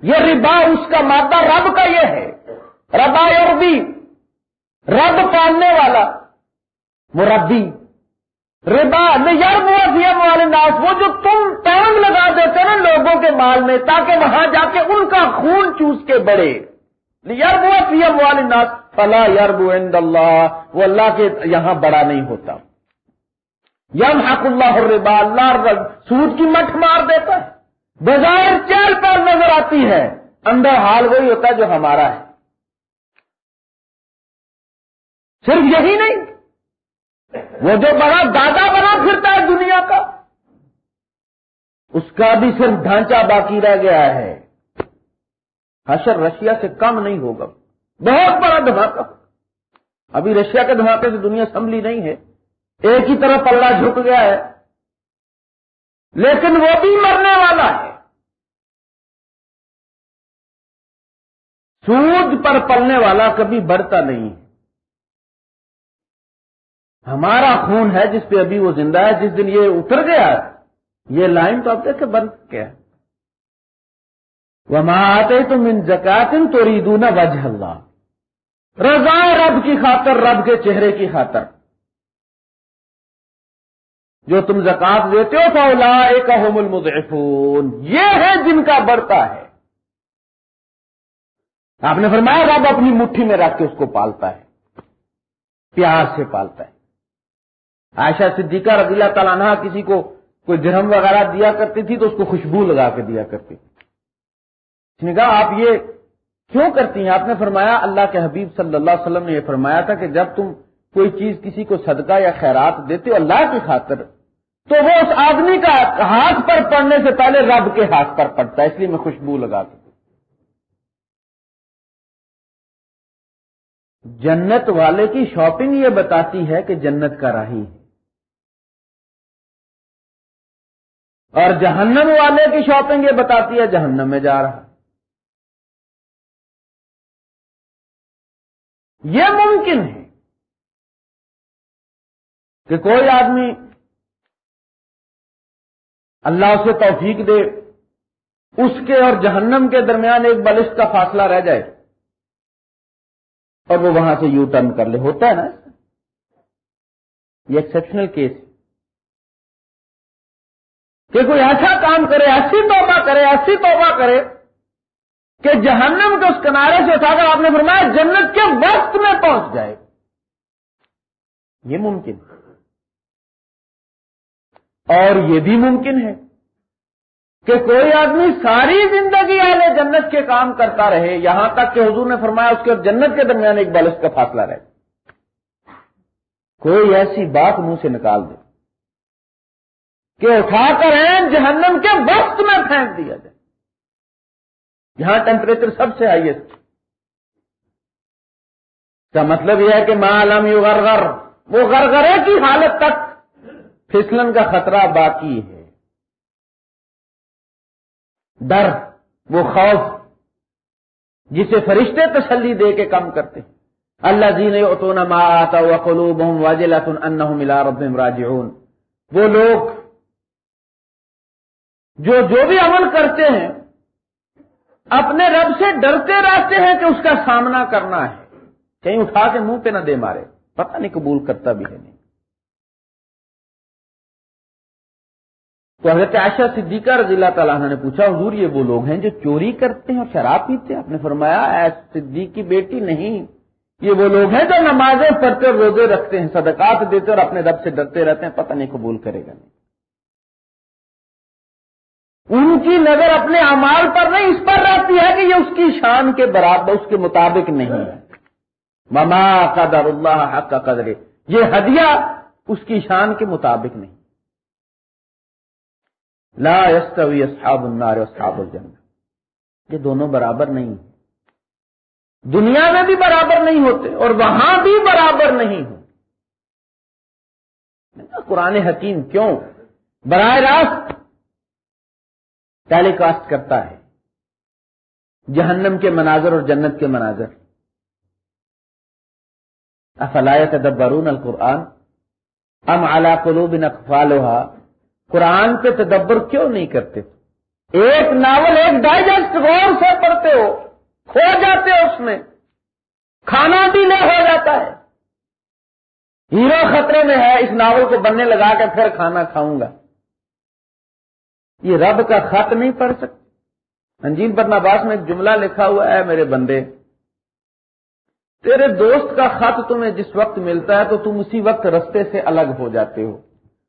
یہ ربا، اس کا مادہ رب کا یہ ہے۔ ربا عربی رب پالنے والا، مربی۔ ربا یار والے ناس وہ جو تم ٹائم لگا دیتے نا لوگوں کے مال میں، تاکہ وہاں جا کے ان کا خون چوس کے بڑھے۔ یار والے ناس فلا یربو عند اللہ، وہ اللہ کے یہاں بڑا نہیں ہوتا۔ یم حق اللہ الربا، اللہ سود کی مٹھ مار دیتا ہے۔ بظاہر چہل پر نظر آتی ہے، اندر حال وہی ہوتا ہے جو ہمارا ہے۔ صرف یہی نہیں، وہ جو بڑا دادا بنا پھرتا ہے دنیا کا، اس کا بھی صرف ڈھانچہ باقی رہ گیا ہے۔ حشر رشیا سے کم نہیں ہوگا۔ بہت بڑا دھماکہ۔ ابھی رشیا کے دھماکے سے دنیا سنبھلی نہیں ہے۔ ایک ہی طرح پلڑا جھک گیا ہے۔ لیکن وہ بھی مرنے والا ہے۔ سود پر پلنے والا کبھی بڑھتا نہیں ہے۔ ہمارا خون ہے جس پہ ابھی وہ زندہ ہے، جس دن یہ اتر گیا، یہ لائن تو اب دیکھے بند کیا۔ وہ ماں آتے تم ان زکاتن تو ریدو وجہ اللہ رضا رب کی خاطر، رب کے چہرے کی خاطر۔ جو تم زکات دیتے ہو فولا ایک المضعفون۔ یہ ہے جن کا بڑھتا ہے۔ آپ نے فرمایا رب اپنی مٹھی میں رکھ کے اس کو پالتا ہے، پیار سے پالتا ہے۔ عائشہ صدیقہ رضی اللہ تعالیٰ عنہ کسی کو کوئی گرہم وغیرہ دیا کرتی تھی تو اس کو خوشبو لگا کے دیا کرتی تھی۔ اس نے کہا، آپ یہ کیوں کرتی ہیں؟ آپ نے فرمایا، اللہ کے حبیب صلی اللہ علیہ وسلم نے یہ فرمایا تھا کہ جب تم کوئی چیز کسی کو صدقہ یا خیرات دیتے ہو اللہ کی خاطر، تو وہ اس آدمی کا ہاتھ پر پڑنے سے پہلے رب کے ہاتھ پر پڑتا ہے، اس لیے میں خوشبو لگا کے جنت والے کی شاپنگ یہ بتاتی ہے کہ جنت کا راہی ہے۔ اور جہنم والے کی شاپنگ یہ بتاتی ہے جہنم میں جا رہا یہ ممکن ہے کہ کوئی آدمی اللہ اسے توفیق دے، اس کے اور جہنم کے درمیان ایک بلش کا فاصلہ رہ جائے اور وہ وہاں سے یو ٹرن کر لے، ہوتا ہے نا یہ ایکسپشنل کیس کہ کوئی ایسا کام کرے، ایسی توبہ کرے، ایسی توبہ کرے کہ جہنم کے اس کنارے سے اٹھا کر آپ نے فرمایا جنت کے وقت میں پہنچ جائے۔ یہ ممکن اور یہ بھی ممکن ہے کہ کوئی آدمی ساری زندگی والے جنت کے کام کرتا رہے، یہاں تک کہ حضور نے فرمایا اس کے جنت کے درمیان ایک بالش کا فاصلہ رہے۔ کوئی ایسی بات منہ سے نکال دے کہ اٹھا کر جہنم کے وقت میں پھینک دیا جائے۔ یہاں ٹیمپریچر سب سے ہائیسٹ کا مطلب یہ ہے کہ ماں علم یو غرغر وہ غرغرے کی حالت تک پھسلن کا خطرہ باقی ہے. ڈر، وہ خوف جسے فرشتے تسلی دے کے کم کرتے اللہ جی نے اتونا ما آتا ہوا قلوب ہوں واجل ان ملا راجعون. وہ لوگ جو جو بھی عمل کرتے ہیں اپنے رب سے ڈرتے رہتے ہیں کہ اس کا سامنا کرنا ہے۔ کہیں اٹھا کے منہ پہ نہ دے مارے۔ پتہ نہیں قبول کرتا بھی ہے نہیں۔ تو حضرت عائشہ صدیقہ رضی اللہ تعالیٰ نے پوچھا، حضور یہ وہ لوگ ہیں جو چوری کرتے ہیں اور شراب پیتے ہیں؟ آپ نے فرمایا، اے صدیق کی بیٹی نہیں۔ یہ وہ لوگ ہیں جو نمازیں پڑھتے روزے رکھتے ہیں، صدقات دیتے اور اپنے رب سے ڈرتے رہتے ہیں، پتہ نہیں قبول کرے گا نہیں۔ ان کی نظر اپنے امال پر نہیں، اس پر رہتی ہے کہ یہ اس کی شان کے برابر، اس کے مطابق نہیں ہے۔ مما قدر اللہ حق کا قدر یہ ہدیہ اس کی شان کے مطابق نہیں۔ لا یستوی اصحاب النار اصحاب الجنہ یہ دونوں برابر نہیں ہیں۔ دنیا میں بھی برابر نہیں ہوتے اور وہاں بھی برابر نہیں ہو قرآن حکیم کیوں؟ براہ راست ٹیلی کاسٹ کرتا ہے۔ جہنم کے مناظر اور جنت کے مناظر۔ افلایت دبرون القرآن؟ ام علا قلوب نقفالوہا قرآن پہ تدبر کیوں نہیں کرتے؟ ایک ناول ایک ڈائجسٹ غور سے پڑھتے ہو، کھو جاتے ہو اس میں۔ کھانا بھی نہیں ہو جاتا ہے۔ ہیرو خطرے میں ہے، اس ناول کو بننے لگا کے پھر کھانا کھاؤں گا۔ یہ رب کا خط نہیں پڑھ سکتے۔ انجین پر نباس میں ایک جملہ لکھا ہوا ہے، میرے بندے، تیرے دوست کا خط تمہیں جس وقت ملتا ہے تو تم اسی وقت رستے سے الگ ہو جاتے ہو۔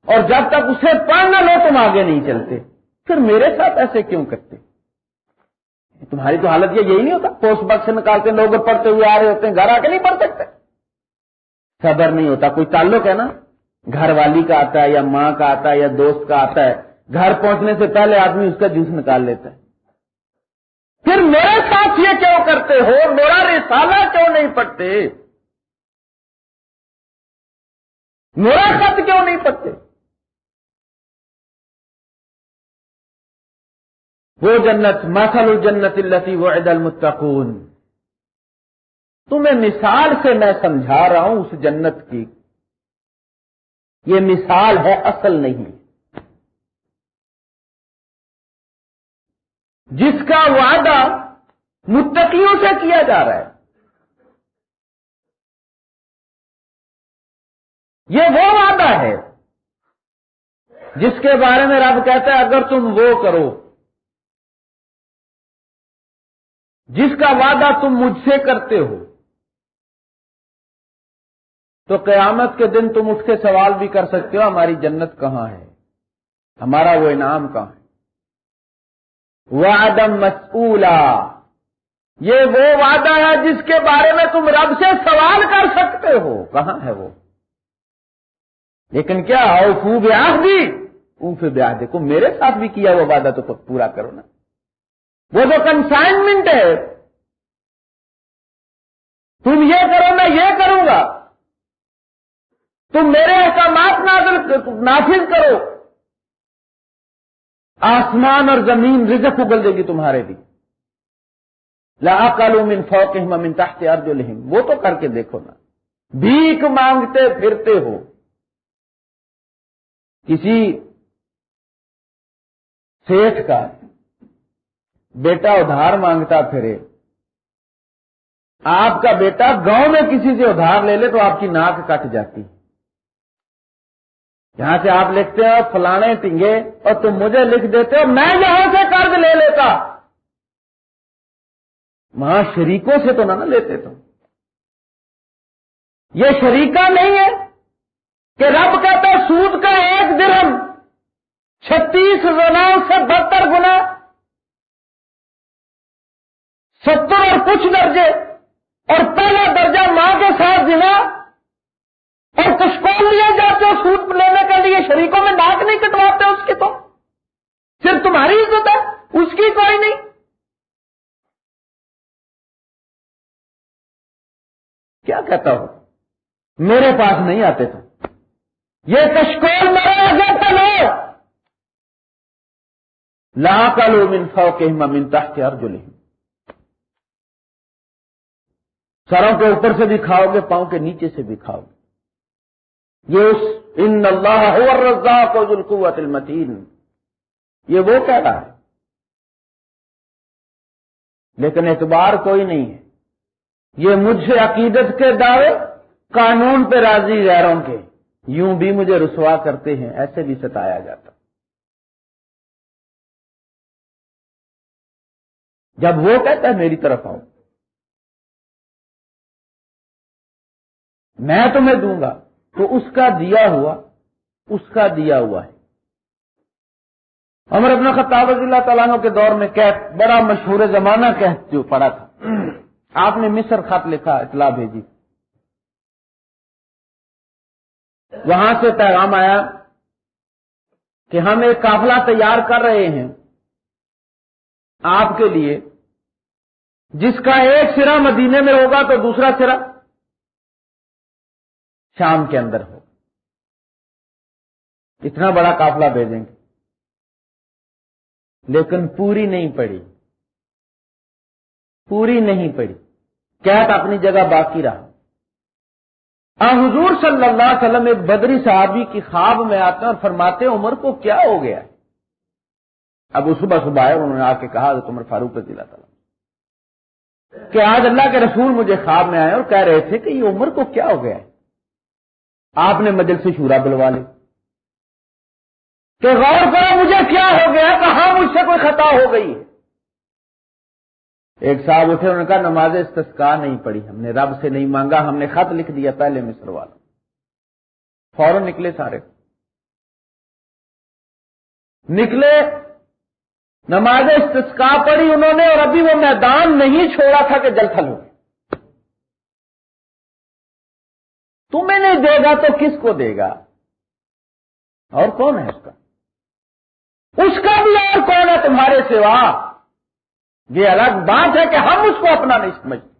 اور جب تک اسے پڑھ نہ لو، تم آگے نہیں چلتے۔ پھر میرے ساتھ ایسے کیوں کرتے؟ تمہاری تو حالت یہ یہی نہیں ہوتا۔ پوسٹ باکس سے نکالتے لوگ پڑھتے ہوئے آ رہے ہوتے ہیں، گھر آ کے نہیں پڑھ سکتے۔ صبر نہیں ہوتا، کوئی تعلق ہے نا؟ گھر والی کا آتا ہے یا ماں کا آتا ہے یا دوست کا آتا ہے۔ گھر پہنچنے سے پہلے آدمی اس کا جوس نکال لیتا ہے۔ پھر میرے ساتھ یہ کیوں کرتے ہو؟ میرا رسالہ کیوں نہیں پڑھتے؟ میرا خط کیوں نہیں پڑھتے؟ وہ جنت مسل الجنت التی وعد المتقون۔ تمہیں مثال سے میں سمجھا رہا ہوں اس جنت کی۔ یہ مثال ہے، اصل نہیں۔ جس کا وعدہ متقیوں سے کیا جا رہا ہے۔ یہ وہ وعدہ ہے جس کے بارے میں رب کہتا ہے، اگر تم وہ کرو، جس کا وعدہ تم مجھ سے کرتے ہو، تو قیامت کے دن تم اٹھ کے سوال بھی کر سکتے ہو، ہماری جنت کہاں ہے؟ ہمارا وہ انعام کہاں ہے؟ وعدم مسئولا۔ یہ وہ وعدہ ہے جس کے بارے میں تم رب سے سوال کر سکتے ہو۔ کہاں ہے وہ؟ لیکن کیا؟ اوفو بیاہ بھی اوف بیاہ دیکھو میرے ساتھ بھی کیا وہ وعدہ تو پورا کرو نا۔ وہ جو کنسائنمنٹ ہے۔ تم یہ کرو، میں یہ کروں گا۔ تم میرے احکامات نافذ کرو۔ آسمان اور زمین رزق اگل دے گی تمہارے بھی لا من فوق من تحت ارجلہم وہ تو کر کے دیکھو نا۔ بھیک مانگتے پھرتے ہو۔ کسی سیٹھ کا بیٹا ادھار مانگتا پھرے۔ آپ کا بیٹا گاؤں میں کسی سے ادھار لے لے تو آپ کی ناک کٹ جاتی۔ ہے یہاں سے آپ لکھتے ہو، فلانے ٹنگے اور تم مجھے لکھ دیتے ہو، میں یہاں سے قرض لے لیتا۔ وہاں شریکوں سے تو نہ لیتے تم۔ یہ شریکہ نہیں ہے کہ رب کہتا سود کا ایک درم چھتیس زناؤں سے بہتر گنا ستر اور کچھ درجے، اور پہلا درجہ ماں کے ساتھ دینا۔ اور کچھ کون لیا جاتے ہو سوٹ لینے کے لیے، شریکوں میں ناک نہیں کٹواتے اس کی تو۔ صرف تمہاری عزت ہے، اس کی کوئی نہیں۔ کیا کہتا ہو میرے پاس نہیں آتے تھے یہ کشکول میرے جاتا لو لا کا لو من فو کے من تحت ارجل سروں کے اوپر سے بھی کھاؤ گے، پاؤں کے نیچے سے بھی کھاؤ گے۔ یہ اس ان اللہ رزاق القوت المتین۔ یہ وہ کہہ رہا ہے۔ لیکن اعتبار کوئی نہیں ہے۔ یہ مجھ سے عقیدت کے دعوے، قانون پہ راضی غیروں کے۔ یوں بھی مجھے رسوا کرتے ہیں، ایسے بھی ستایا جاتا۔ جب وہ کہتا ہے، میری طرف آؤ۔ میں تمہیں دوں گا۔ تو اس کا دیا ہوا، اس کا دیا ہوا ہے۔ عمر ابن خطاب رضی اللہ تعالیٰ کے دور میں بڑا مشہور زمانہ جو پڑا تھا۔ آپ نے مصر خط لکھا، اطلاع بھیجی۔ وہاں سے پیغام آیا کہ ہم ایک قافلہ تیار کر رہے ہیں آپ کے لیے، جس کا ایک سرا مدینے میں ہوگا تو دوسرا سرا شام کے اندر ہو۔ اتنا بڑا قافلہ بھیجیں گے۔ لیکن پوری نہیں پڑی۔ پوری نہیں پڑی۔ کیت اپنی جگہ باقی رہا۔ حضور صلی اللہ علیہ وسلم ایک بدری صحابی کی خواب میں آتے ہیں اور فرماتے عمر کو کیا ہو گیا؟ اب وہ صبح صبح آئے انہوں نے آ کے کہا عمر فاروق رضی اللہ تعالیٰ۔ کہ آج اللہ کے رسول مجھے خواب میں آئے اور کہہ رہے تھے کہ یہ عمر کو کیا ہو گیا؟ ہے آپ نے مجل سے شورا بلوا لی کہ غور کرو مجھے کیا ہو گیا کہاں مجھ سے کوئی خطا ہو گئی ہے؟ ایک صاحب اٹھے، انہوں نے کہا نماز استسکا نہیں پڑی ہم نے، رب سے نہیں مانگا، ہم نے خط لکھ دیا پہلے مصر والا۔ فوراً نکلے سارے۔ نکلے، نماز استسکا پڑی انہوں نے اور ابھی وہ میدان نہیں چھوڑا تھا کہ جل تھل ہو تمہیں نہیں دے گا تو کس کو دے گا؟ اور کون ہے اس کا؟ اس کا بھی اور کون ہے تمہارے سوا؟ یہ الگ بات ہے کہ ہم اس کو اپنا نہیں سمجھتے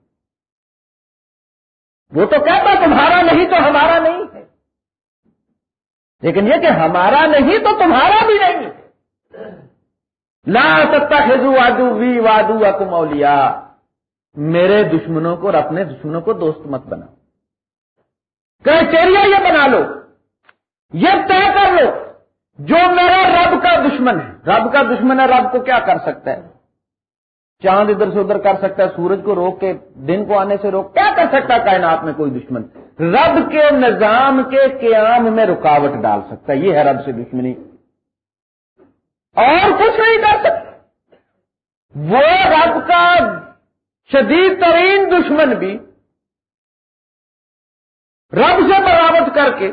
وہ تو کہتا تمہارا نہیں تو ہمارا نہیں ہے۔ لیکن یہ کہ ہمارا نہیں تو تمہارا بھی نہیں ہے۔ لا سکتا خزو وادو وی وادو اکمولیا میرے دشمنوں کو اور اپنے دشمنوں کو دوست مت بنا کرائٹیریا یہ بنا لو، یہ طے کر لو جو میرا رب کا دشمن ہے۔ رب کا دشمن ہے، رب کو کیا کر سکتا ہے؟ چاند ادھر سے ادھر کر سکتا ہے، سورج کو روک کے، دن کو آنے سے روک، کیا کر سکتا ہے کائنات میں کوئی دشمن؟ رب کے نظام کے قیام میں رکاوٹ ڈال سکتا ہے، یہ ہے رب سے دشمنی۔ اور کچھ نہیں کر سکتا۔ وہ رب کا شدید ترین دشمن بھی رب سے بغاوت کر کے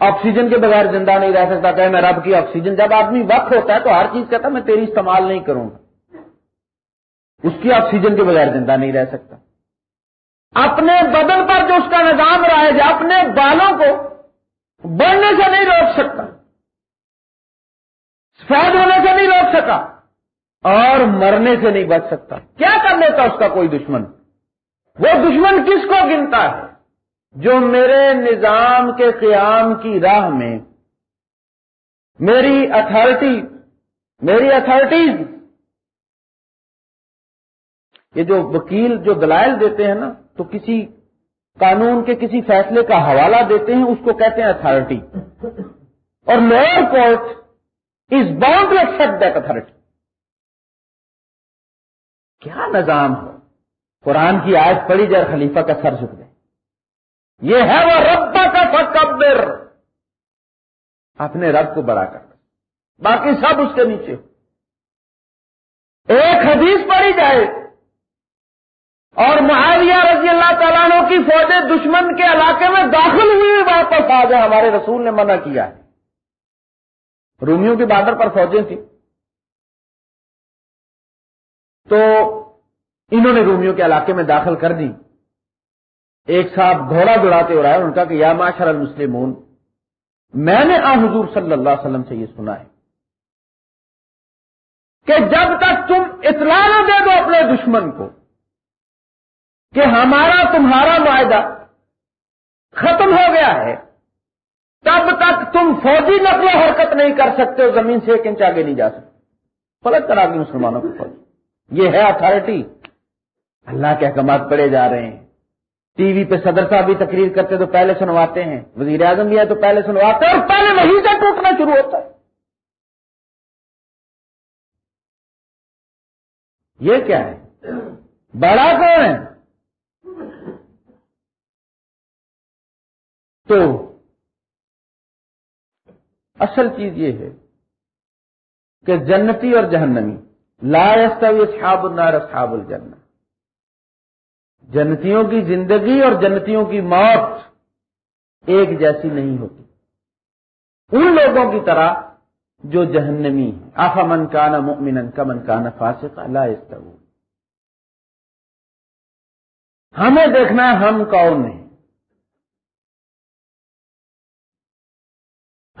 آکسیجن کے بغیر زندہ نہیں رہ سکتا کہ میں رب کی آکسیجن، جب آدمی وقت ہوتا ہے تو ہر چیز کہتا میں تیری استعمال نہیں کروں گا۔ اس کی آکسیجن کے بغیر زندہ نہیں رہ سکتا۔ اپنے بدن پر جو اس کا نظام رہا ہے، اپنے بالوں کو بڑھنے سے نہیں روک سکتا سفید ہونے سے نہیں روک سکا اور مرنے سے نہیں بچ سکتا۔ کیا کر لیتا اس کا کوئی دشمن؟ وہ دشمن کس کو گنتا ہے؟ جو میرے نظام کے قیام کی راہ میں میری اتارٹی میری اتارٹیز یہ جو وکیل، جو دلائل دیتے ہیں نا، تو کسی قانون کے کسی فیصلے کا حوالہ دیتے ہیں، اس کو کہتے ہیں اتارٹی اور lower court is bound to accept that authority کیا نظام ہو؟ قرآن کی آیت پڑی جائے، خلیفہ کا سر جھک دے یہ ہے وہ رب کا فکبر۔ اپنے رب کو بڑا کر۔ باقی سب اس کے نیچے۔ ایک حدیث پڑی جائے۔ اور معاویہ رضی اللہ تعالیٰ عنہ کی فوجیں دشمن کے علاقے میں داخل ہوئی واپس آ جائے ہمارے رسول نے منع کیا ہے۔ رومیوں کی بارڈر پر فوجیں تھیں۔ تو انہوں نے رومیوں کے علاقے میں داخل کر دی۔ ایک صاحب گھوڑا دوڑاتے ہو رہا ہے ان کا کہ یا معاشر المسلمون، میں نے آ حضور صلی اللہ علیہ وسلم سے یہ سنا ہے کہ جب تک تم اطلاع نہ دے دو اپنے دشمن کو کہ ہمارا تمہارا معاہدہ ختم ہو گیا ہے، تب تک تم فوجی نقل و حرکت نہیں کر سکتے ہو زمین سے ایک انچ آگے نہیں جا سکتے۔ فلک کرا دی مسلمانوں کی فوج۔ یہ ہے اتارٹی اللہ کے احکامات پڑے جا رہے ہیں۔ ٹی وی پہ صدر صاحب بھی تقریر کرتے تو پہلے سنواتے ہیں۔ وزیر اعظم بھی ہے تو پہلے سنواتے ہیں اور پہلے وہیں سے ٹوٹنا شروع ہوتا ہے۔ یہ کیا ہے؟ بڑا کون ہے؟ تو اصل چیز یہ ہے کہ جنتی اور جہنمی، لا يستوي اصحاب النار اصحاب الجنہ۔ جنتیوں کی زندگی اور جنتیوں کی موت ایک جیسی نہیں ہوتی۔ ان لوگوں کی طرح جو جہنمی آفا من کانا مؤمنا کا من کانا فاسقا لا يستوي ہمیں دیکھنا ہے ہم کون ہیں۔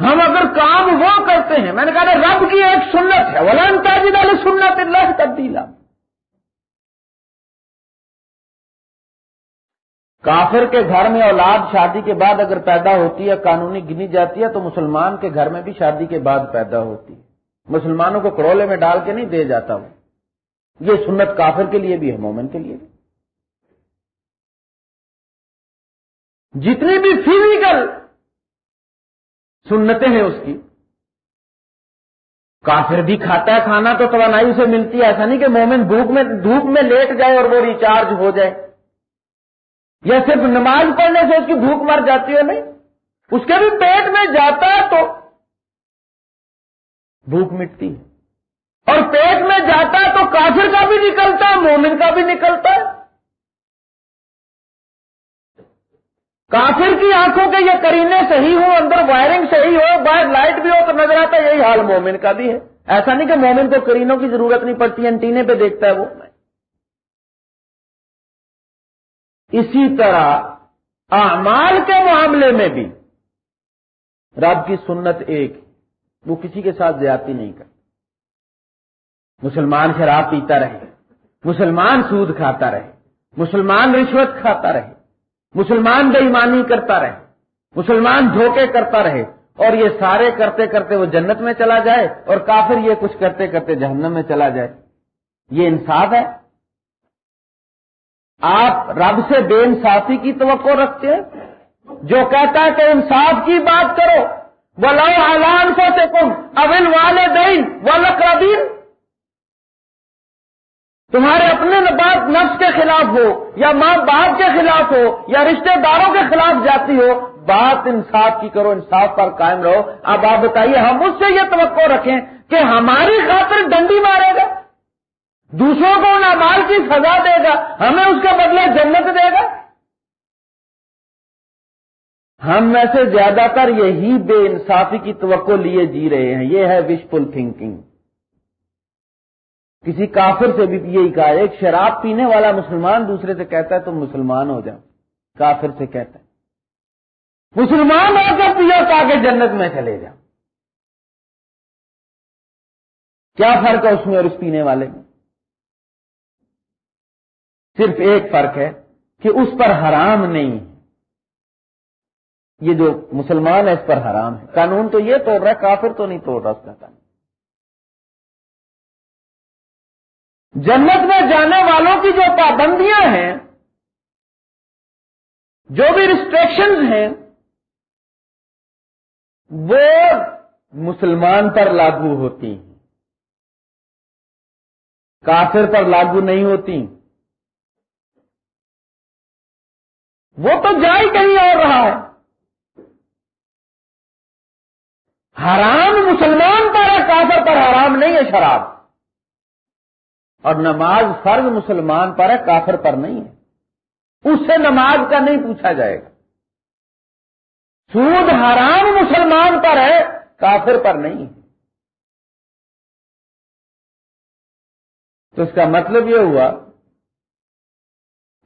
ہم اگر کام وہ کرتے ہیں، میں نے کہا رب کی ایک سنت ہے۔ ولان تاجد علی سنت اللہ تبدیلا کافر کے گھر میں اولاد شادی کے بعد اگر پیدا ہوتی ہے، قانونی گنی جاتی ہے، تو مسلمان کے گھر میں بھی شادی کے بعد پیدا ہوتی ہے۔ مسلمانوں کو کڑولے میں ڈال کے نہیں دے جاتا وہ۔ یہ سنت کافر کے لیے بھی ہے، مومن کے لیے بھی۔ جتنی بھی فزیکل سنتیں ہیں اس کی، کافر بھی کھاتا ہے، کھانا تو توانائی سے ملتی ہے۔ ایسا نہیں کہ مومن دھوپ میں دھوپ میں لیٹ جائے اور وہ ریچارج ہو جائے۔ یا صرف نماز پڑھنے سے اس کی بھوک مر جاتی ہے؟ نہیں. اس کے بھی پیٹ میں جاتا ہے تو بھوک مٹتی ہے. اور پیٹ میں جاتا ہے تو کافر کا بھی نکلتا ہے، مومن کا بھی نکلتا ہے. کافر کی آنکھوں کے یہ کرینے صحیح ہو اندر وائرنگ صحیح ہو، باہر لائٹ بھی ہو تو نظر آتا ہے یہی حال مومن کا بھی ہے. ایسا نہیں کہ مومن کو کرینوں کی ضرورت نہیں پڑتی انٹینے پہ دیکھتا ہے وہ. اسی طرح اعمال کے معاملے میں بھی رب کی سنت ایک، وہ کسی کے ساتھ زیادتی نہیں کرتی مسلمان شراب پیتا رہے، مسلمان سود کھاتا رہے، مسلمان رشوت کھاتا رہے، مسلمان بےمانی کرتا رہے، مسلمان دھوکے کرتا رہے، اور یہ سارے کرتے کرتے وہ جنت میں چلا جائے اور کافر یہ کچھ کرتے کرتے جہنم میں چلا جائے۔ یہ انصاف ہے۔ آپ رب سے بے انصافی کی توقع رکھتے ہیں۔ جو کہتا ہے کہ انصاف کی بات کرو وہ لو اعلان کو سے کم اول والے دین تمہارے اپنے بات نفس کے خلاف ہو، یا ماں باپ کے خلاف ہو، یا رشتہ داروں کے خلاف جاتی ہو، بات انصاف کی کرو، انصاف پر قائم رہو۔ اب آپ بتائیے، ہم اس سے یہ توقع رکھیں کہ ہماری خاطر ڈنڈی مارے گا؟ دوسروں کو نامال کی سزا دے گا، ہمیں اس کے بدلے جنت دے گا؟ ہم میں سے زیادہ تر یہی بے انصافی کی توقع لیے جی رہے ہیں۔ یہ ہے وشفل تھنکنگ کسی کافر سے بھی یہی کہا، ایک شراب پینے والا مسلمان دوسرے سے کہتا ہے، تم مسلمان ہو جاؤ۔ کافر سے کہتا ہے۔ مسلمان ہو کر پیو تاکہ جنت میں چلے جاؤ۔ کیا فرق ہے اس میں اور اس پینے والے میں؟ صرف ایک فرق ہے کہ اس پر حرام نہیں ہے۔ یہ جو مسلمان ہے اس پر حرام ہے۔ قانون تو یہ توڑ رہا ہے، کافر تو نہیں توڑ رہا اس کا قانون۔ جنت میں جانے والوں کی جو پابندیاں ہیں، جو بھی ریسٹرکشنز ہیں، وہ مسلمان پر لاگو ہوتی ہیں۔ کافر پر لاگو نہیں ہوتی۔ وہ تو جائی کہیں اور رہا ہے۔ حرام مسلمان پر ہے، کافر پر حرام نہیں ہے شراب۔ اور نماز فرض مسلمان پر ہے، کافر پر نہیں ہے۔ اس سے نماز کا نہیں پوچھا جائے گا۔ سود حرام مسلمان پر ہے، کافر پر نہیں ہے۔ تو اس کا مطلب یہ ہوا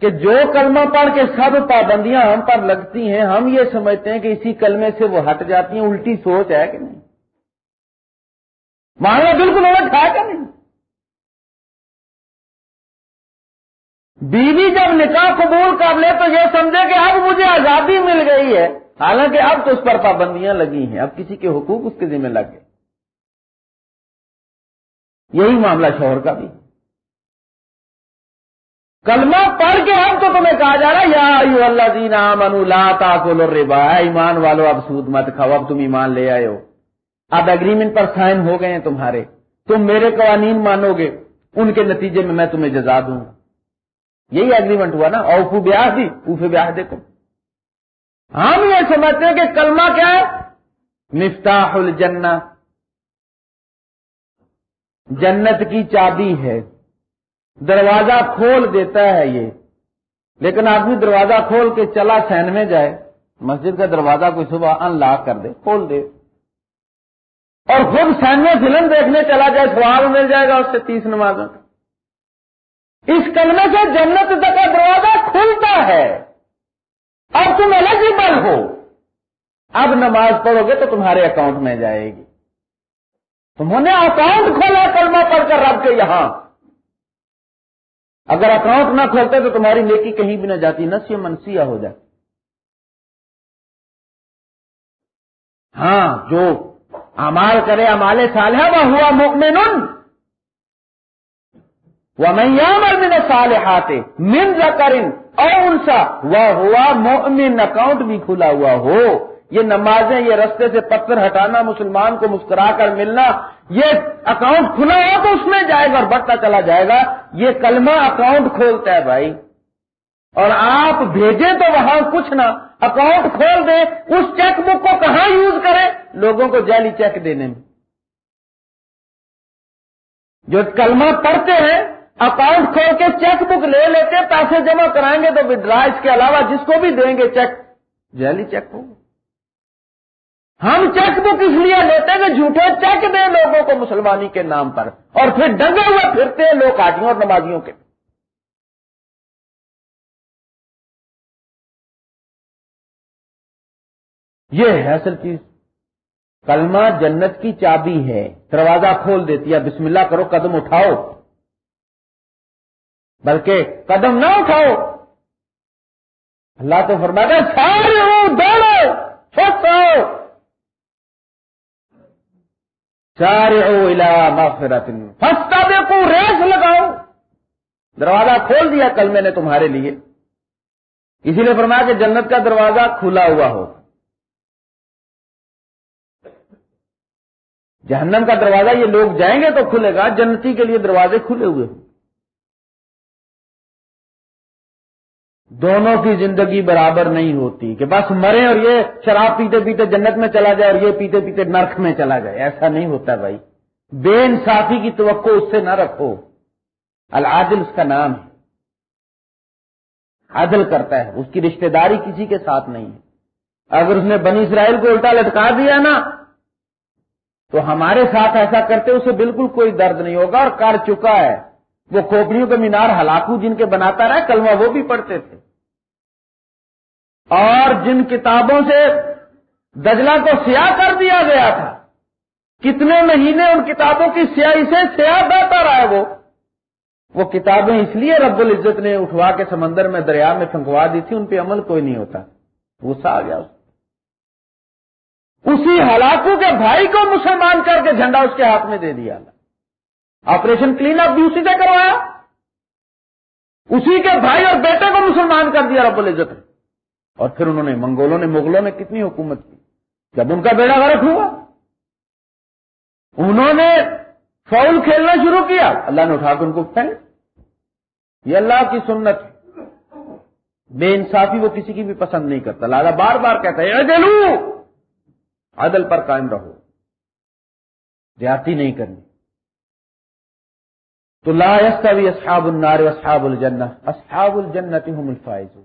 کہ جو کلمہ پڑھ کے سب پابندیاں ہم پر لگتی ہیں، ہم یہ سمجھتے ہیں کہ اسی کلمے سے وہ ہٹ جاتی ہیں، الٹی سوچ ہے کہ نہیں؟ مانگا بالکل الٹ ہے کہ نہیں؟ بیوی جب نکاح قبول کر لے تو یہ سمجھے کہ اب مجھے آزادی مل گئی ہے۔ حالانکہ اب تو اس پر پابندیاں لگی ہیں، اب کسی کے حقوق اس کے ذمہ لگ گئے۔ یہی معاملہ شوہر کا بھی۔ کلمہ پڑھ کے اب تو تمہیں کہا جا رہا یا اللہ دینا منو لا کو ربا ایمان والو، اب سود مت کھاؤ، اب تم ایمان لے آئے ہو۔ اب اگریمنٹ پر سائن ہو گئے ہیں تمہارے۔ تم میرے قوانین مانو گے، ان کے نتیجے میں میں تمہیں جزا دوں۔ گا یہی اگریمنٹ ہوا نا، اوفو بیاہ دی اوفے بیاہ دیکھو ہم یہ سمجھتے ہیں کہ کلمہ کیا ہے؟ مفتاح الجنہ۔ جنت کی چابی ہے۔ دروازہ کھول دیتا ہے یہ۔ لیکن آدمی دروازہ کھول کے چلا سین میں جائے، مسجد کا دروازہ کوئی صبح ان لاک کر دے، کھول دے۔ اور خود سین میں فلم دیکھنے چلا جائے، سوال مل جائے گا اس سے تیس نمازوں اس کلمے سے جنت تک کا دروازہ کھلتا ہے۔ اب تم ایلیجیبل ہو۔ اب نماز پڑھو گے تو تمہارے اکاؤنٹ میں جائے گی۔ تمہوں نے اکاؤنٹ کھولا، کلمہ پڑھ کر رب کے یہاں۔ اگر اکاؤنٹ نہ کھولتے تو تمہاری نیکی کہیں بھی نہ جاتی نسی منسیہ ہو جاتی۔ ہاں جو امال کرے امال سالہ وہ ہوا مکمن وہ میں من صالحات من ذکرن او انسا وہ ہوا مومن اکاؤنٹ بھی کھلا ہوا ہو۔ یہ نمازیں، یہ رستے سے پتھر ہٹانا، مسلمان کو مسکرا کر ملنا، یہ اکاؤنٹ کھلا ہو تو اس میں جائے گا اور بڑھتا چلا جائے گا، یہ کلمہ اکاؤنٹ کھولتا ہے بھائی۔ اور آپ بھیجیں تو وہاں کچھ نہ، اکاؤنٹ کھول دیں، اس چیک بک کو کہاں یوز کریں؟ لوگوں کو جعلی چیک دینے میں۔ جو کلمہ پڑھتے ہیں، اکاؤنٹ کھول کے چیک بک لے لیتے، پیسے جمع کرائیں گے تو ودرا اس کے علاوہ جس کو بھی دیں گے چیک جیلی چیک ہو ہم چیک بک اس لیے لیتے ہیں؟ کہ جھوٹے چیک دیں لوگوں کو مسلمانی کے نام پر۔ اور پھر ڈنگے ہوئے پھرتے ہیں لوگ آجیوں اور نمازیوں کے۔ یہ ہے اصل چیز۔ کلمہ جنت کی چابی ہے۔ دروازہ کھول دیتی ہے۔ بسم اللہ کرو، قدم اٹھاؤ۔ بلکہ قدم نہ اٹھاؤ۔ اللہ تو فرماتا سارے ہو، دوڑو سوچ آؤ سارے او مغفرت. فستا دیکھو ریس لگاؤ. دروازہ کھول دیا کل میں نے تمہارے لیے. کسی نے فرمایا کہ جنت کا دروازہ کھلا ہوا ہو. جہنم کا دروازہ، یہ لوگ جائیں گے تو کھلے گا، جنتی کے لیے دروازے کھلے ہوئے ہوں. دونوں کی زندگی برابر نہیں ہوتی کہ بس مرے اور یہ شراب پیتے پیتے جنت میں چلا جائے اور یہ پیتے پیتے نرک میں چلا جائے۔ ایسا نہیں ہوتا بھائی۔ بے انصافی کی توقع اس سے نہ رکھو۔ العادل اس کا نام ہے۔ عدل کرتا ہے۔ اس کی رشتہ داری کسی کے ساتھ نہیں ہے۔ اگر اس نے بنی اسرائیل کو الٹا لٹکا دیا نا، تو ہمارے ساتھ ایسا کرتے، اسے بالکل کوئی درد نہیں ہوگا اور کر چکا ہے۔ وہ کھوپڑیوں کے مینار ہلاکو جن کے بناتا رہا کلمہ وہ بھی پڑھتے تھے۔ اور جن کتابوں سے دجلہ کو سیاہ کر دیا گیا تھا، کتنے مہینے ان کتابوں کی سیاہی سے سیاہ بہتا رہا ہے وہ۔ وہ کتابیں اس لیے رب العزت نے اٹھوا کے سمندر میں، دریا میں پھنکوا دی تھی، ان پہ عمل کوئی نہیں ہوتا۔ غصہ آ گیا اس اسی ہلاکو کے بھائی کو مسلمان کر کے جھنڈا اس کے ہاتھ میں دے دیا۔ آپریشن کلین اپ بھی اسی سے کروایا۔ اسی کے بھائی اور بیٹے کو مسلمان کر دیا رب العزت نے۔ اور پھر انہوں نے، منگولوں نے، مغلوں نے کتنی حکومت کی۔ جب ان کا بیڑا غرق ہوا، انہوں نے فاؤل کھیلنا شروع کیا۔ اللہ نے اٹھا کے ان کو پھینک۔ یہ اللہ کی سنت بے انصافی وہ کسی کی بھی پسند نہیں کرتا۔ لالا بار بار کہتا ہے عدل پر قائم رہو۔ زیادتی نہیں کرنی۔ تو لا يستوي اصحاب النار واصحاب الجنہ، اصحاب الجنت هم الفائزون۔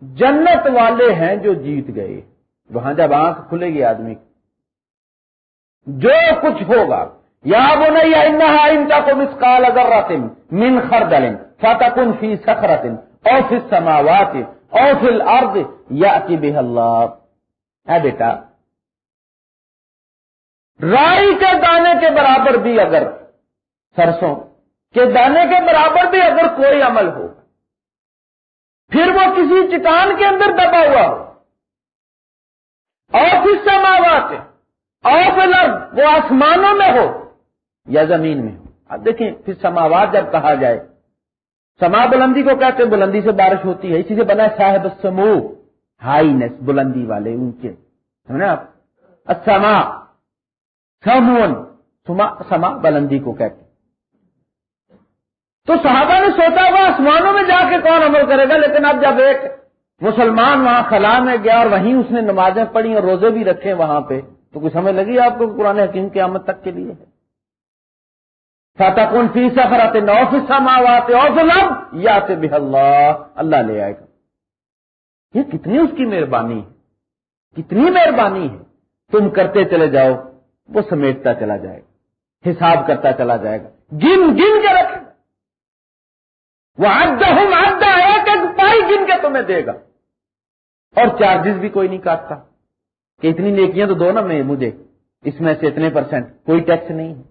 جنت والے ہیں جو جیت گئے۔ وہاں جب آنکھ کھلے گی آدمی، جو کچھ ہوگا، یا وہ نہیں انہا ان کا کو مسکال اگر من خردل، فتکن فی سخرت او فی السماوات، او فی الارض یاتی بہ اللہ۔ ہے بیٹا، رائی کے دانے کے برابر بھی اگر سرسوں کے دانے کے برابر بھی اگر کوئی عمل ہو، پھر وہ کسی چٹان کے اندر دبا ہوا ہو۔ اور کس سماوات اور پھر وہ آسمانوں میں ہو یا زمین میں ہو۔ اب دیکھیں، پھر سماوات جب کہا جائے، سما بلندی کو کہتے ہیں، بلندی سے بارش ہوتی ہے، اسی سے بنا صاحب سمو ہائینس بلندی والے، اونچے۔ نا آپ؟ سما سمون، سما بلندی کو کہتے تو صحابہ نے سوچا وہ آسمانوں میں جا کے کون عمل کرے گا، لیکن اب جب ایک مسلمان وہاں خلا میں گیا اور وہیں اس نے نمازیں پڑھی اور روزے بھی رکھے وہاں پہ، تو کچھ سمجھ لگی آپ کو قرآن حکیم کی آمد تک کے لیے؟ فاتح کون فی سفر آتے نو فیصہ آتے اور یا بے اللہ اللہ لے آئے گا۔ یہ کتنی اس کی مہربانی ہے؟ کتنی مہربانی ہے؟ تم کرتے چلے جاؤ، وہ سمیٹتا چلا جائے گا، حساب کرتا چلا جائے گا، گن گن کے رکھے وہ آدھا ہوں آدھا ایک ایک پائی گن کے تمہیں دے گا۔ اور چارجز بھی کوئی نہیں کاٹتا۔ کہ اتنی نیکیاں تو دو نا میں، مجھے۔ اس میں سے اتنے پرسینٹ کوئی ٹیکس نہیں ہے۔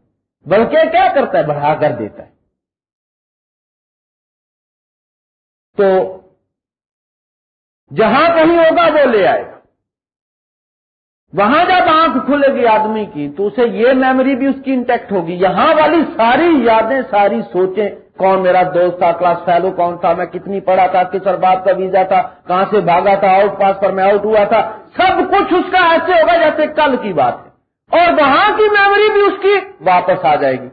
بلکہ کیا کرتا ہے؟ بڑھا کر دیتا ہے۔ تو جہاں کہیں ہوگا وہ لے آئے گا۔ وہاں جب آنکھ کھلے گی آدمی کی، تو اسے یہ میموری بھی اس کی انٹیکٹ ہوگی۔ یہاں والی ساری یادیں، ساری سوچیں، کون میرا دوست تھا کلاس فیلو کون تھا، میں کتنی پڑھا تھا، کس اور بات کا ویزا تھا، کہاں سے بھاگا تھا آؤٹ پاس پر میں آؤٹ ہوا تھا۔ سب کچھ اس کا ایسے ہوگا جیسے کل کی بات ہے۔ اور وہاں کی میموری بھی اس کی واپس آ جائے گی۔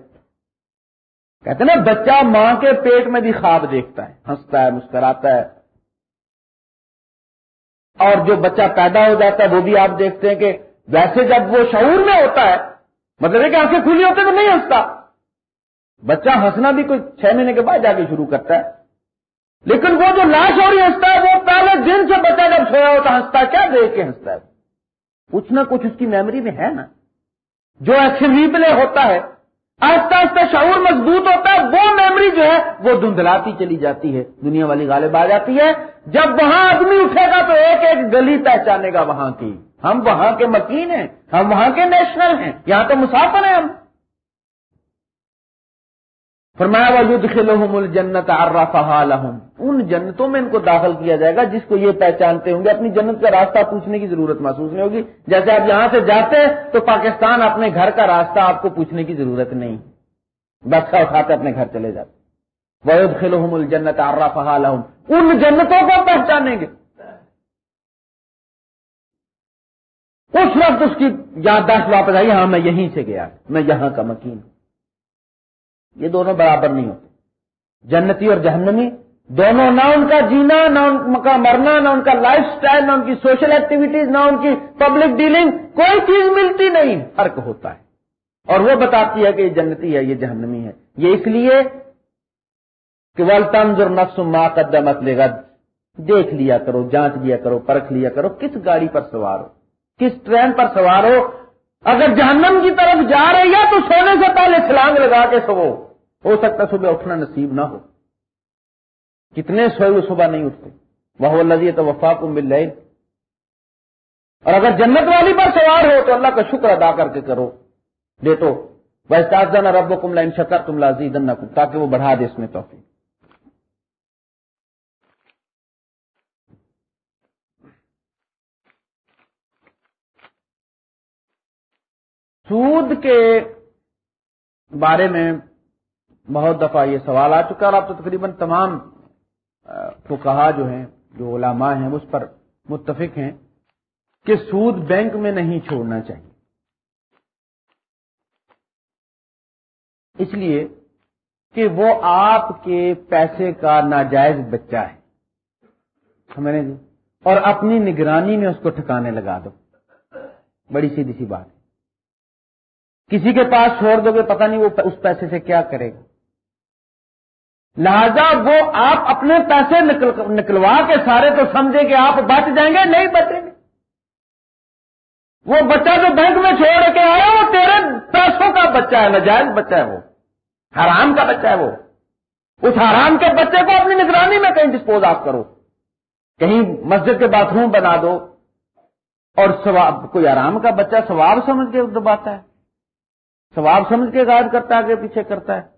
کہتے نا، بچہ ماں کے پیٹ میں بھی خواب دیکھتا ہے، ہنستا ہے، مسکراتا ہے۔ اور جو بچہ پیدا ہو جاتا ہے وہ بھی آپ دیکھتے ہیں کہ ویسے جب وہ شعور میں ہوتا ہے مطلب ہے کہ آنکھیں کھلی ہوتے تو نہیں ہنستا۔ بچہ ہنسنا بھی کوئی چھ مہینے کے بعد جا کے شروع کرتا ہے۔ لیکن وہ جو لاش اور ہنستا ہے، وہ پہلے دن سے بچہ جب سویا ہوتا ہنستا ہے، کیا دیکھ کے ہنستا ہے؟ کچھ نہ کچھ اس کی میموری میں ہے نا۔ جو ایکسیویبلے ہوتا ہے، آہستہ آہستہ شعور مضبوط ہوتا ہے، وہ میموری جو ہے، وہ دھندلاتی چلی جاتی ہے۔ دنیا والی غالب آ جاتی ہے۔ جب وہاں آدمی اٹھے گا تو ایک ایک گلی پہچانے گا وہاں کی۔ ہم وہاں کے مکین ہیں، ہم وہاں کے نیشنل ہیں، یہاں تو مسافر ہیں ہم۔ فرمایا وجود الجنت لهم۔ ان جنتوں میں ان کو داخل کیا جائے گا جس کو یہ پہچانتے ہوں گے۔ اپنی جنت کا راستہ پوچھنے کی ضرورت محسوس نہیں ہوگی۔ جیسے آپ یہاں سے جاتے ہیں تو پاکستان اپنے گھر کا راستہ آپ کو پوچھنے کی ضرورت نہیں۔ بچہ اٹھاتے اپنے گھر چلے جاتے۔ وید خلوم الجنت آرا لهم۔ ان جنتوں کو پہچانیں گے۔ اس وقت اس کی یادداشت واپس آئی ہاں میں یہیں سے گیا، میں یہاں کا مکین ہوں۔ یہ دونوں برابر نہیں ہوتے۔ جنتی اور جہنمی، دونوں نہ ان کا جینا، نہ ان کا مرنا، نہ ان کا لائف سٹائل، نہ ان کی سوشل ایکٹیویٹیز، نہ ان کی پبلک ڈیلنگ، کوئی چیز ملتی نہیں، فرق ہوتا ہے۔ اور وہ بتاتی ہے کہ یہ جنتی ہے، یہ جہنمی ہے۔ یہ اس لیے کہ ول تنظر نفس ما قدمت لغد، دیکھ لیا کرو، جانچ لیا کرو، پرکھ لیا کرو، کس گاڑی پر سوار ہو؟ کس ٹرین پر سوار ہو؟ اگر جہنم کی طرف جا رہی ہے تو سونے سے پہلے چھلانگ لگا کے سو ہو سکتا صبح اٹھنا نصیب نہ ہو۔ کتنے سوئے صبح نہیں اٹھتے۔ وہ اللہ تو وفا کو مل رہے اور اگر جنت والی پر سوار ہو تو اللہ کا شکر ادا کر کے کرو۔ بیٹو ویسے رب کم لائن شکر تم لازی دن تاکہ وہ بڑھا دے اس میں توفیق۔ سود کے بارے میں بہت دفعہ یہ سوال آ چکا اور آپ تو تقریباً تمام کو کہا جو ہیں، جو علماء ہیں، اس پر متفق ہیں کہ سود بینک میں نہیں چھوڑنا چاہیے۔ اس لیے کہ وہ آپ کے پیسے کا ناجائز بچہ ہے۔ سمجھنے جی اور اپنی نگرانی میں اس کو ٹھکانے لگا دو۔ بڑی سیدھی سی بات۔ ہے کسی کے پاس چھوڑ دو گے، پتہ نہیں وہ اس پیسے سے کیا کرے گا۔ لہذا وہ آپ اپنے پیسے نکلوا کے سارے تو سمجھے کہ آپ بچ جائیں گے، نہیں بچیں گے۔ وہ بچہ جو بینک میں چھوڑ کے آیا، وہ تیرے پیسوں کا بچہ ہے نجائز بچہ ہے وہ۔ حرام کا بچہ ہے وہ۔ اس حرام کے بچے کو اپنی نگرانی میں کہیں ڈسپوز آپ کرو۔ کہیں مسجد کے باتھ روم بنا دو۔ اور سواب کوئی آرام کا بچہ ثواب سمجھ کے دباتا ہے۔ ثواب سمجھ کے غائب کرتا ہے آگے پیچھے کرتا ہے؟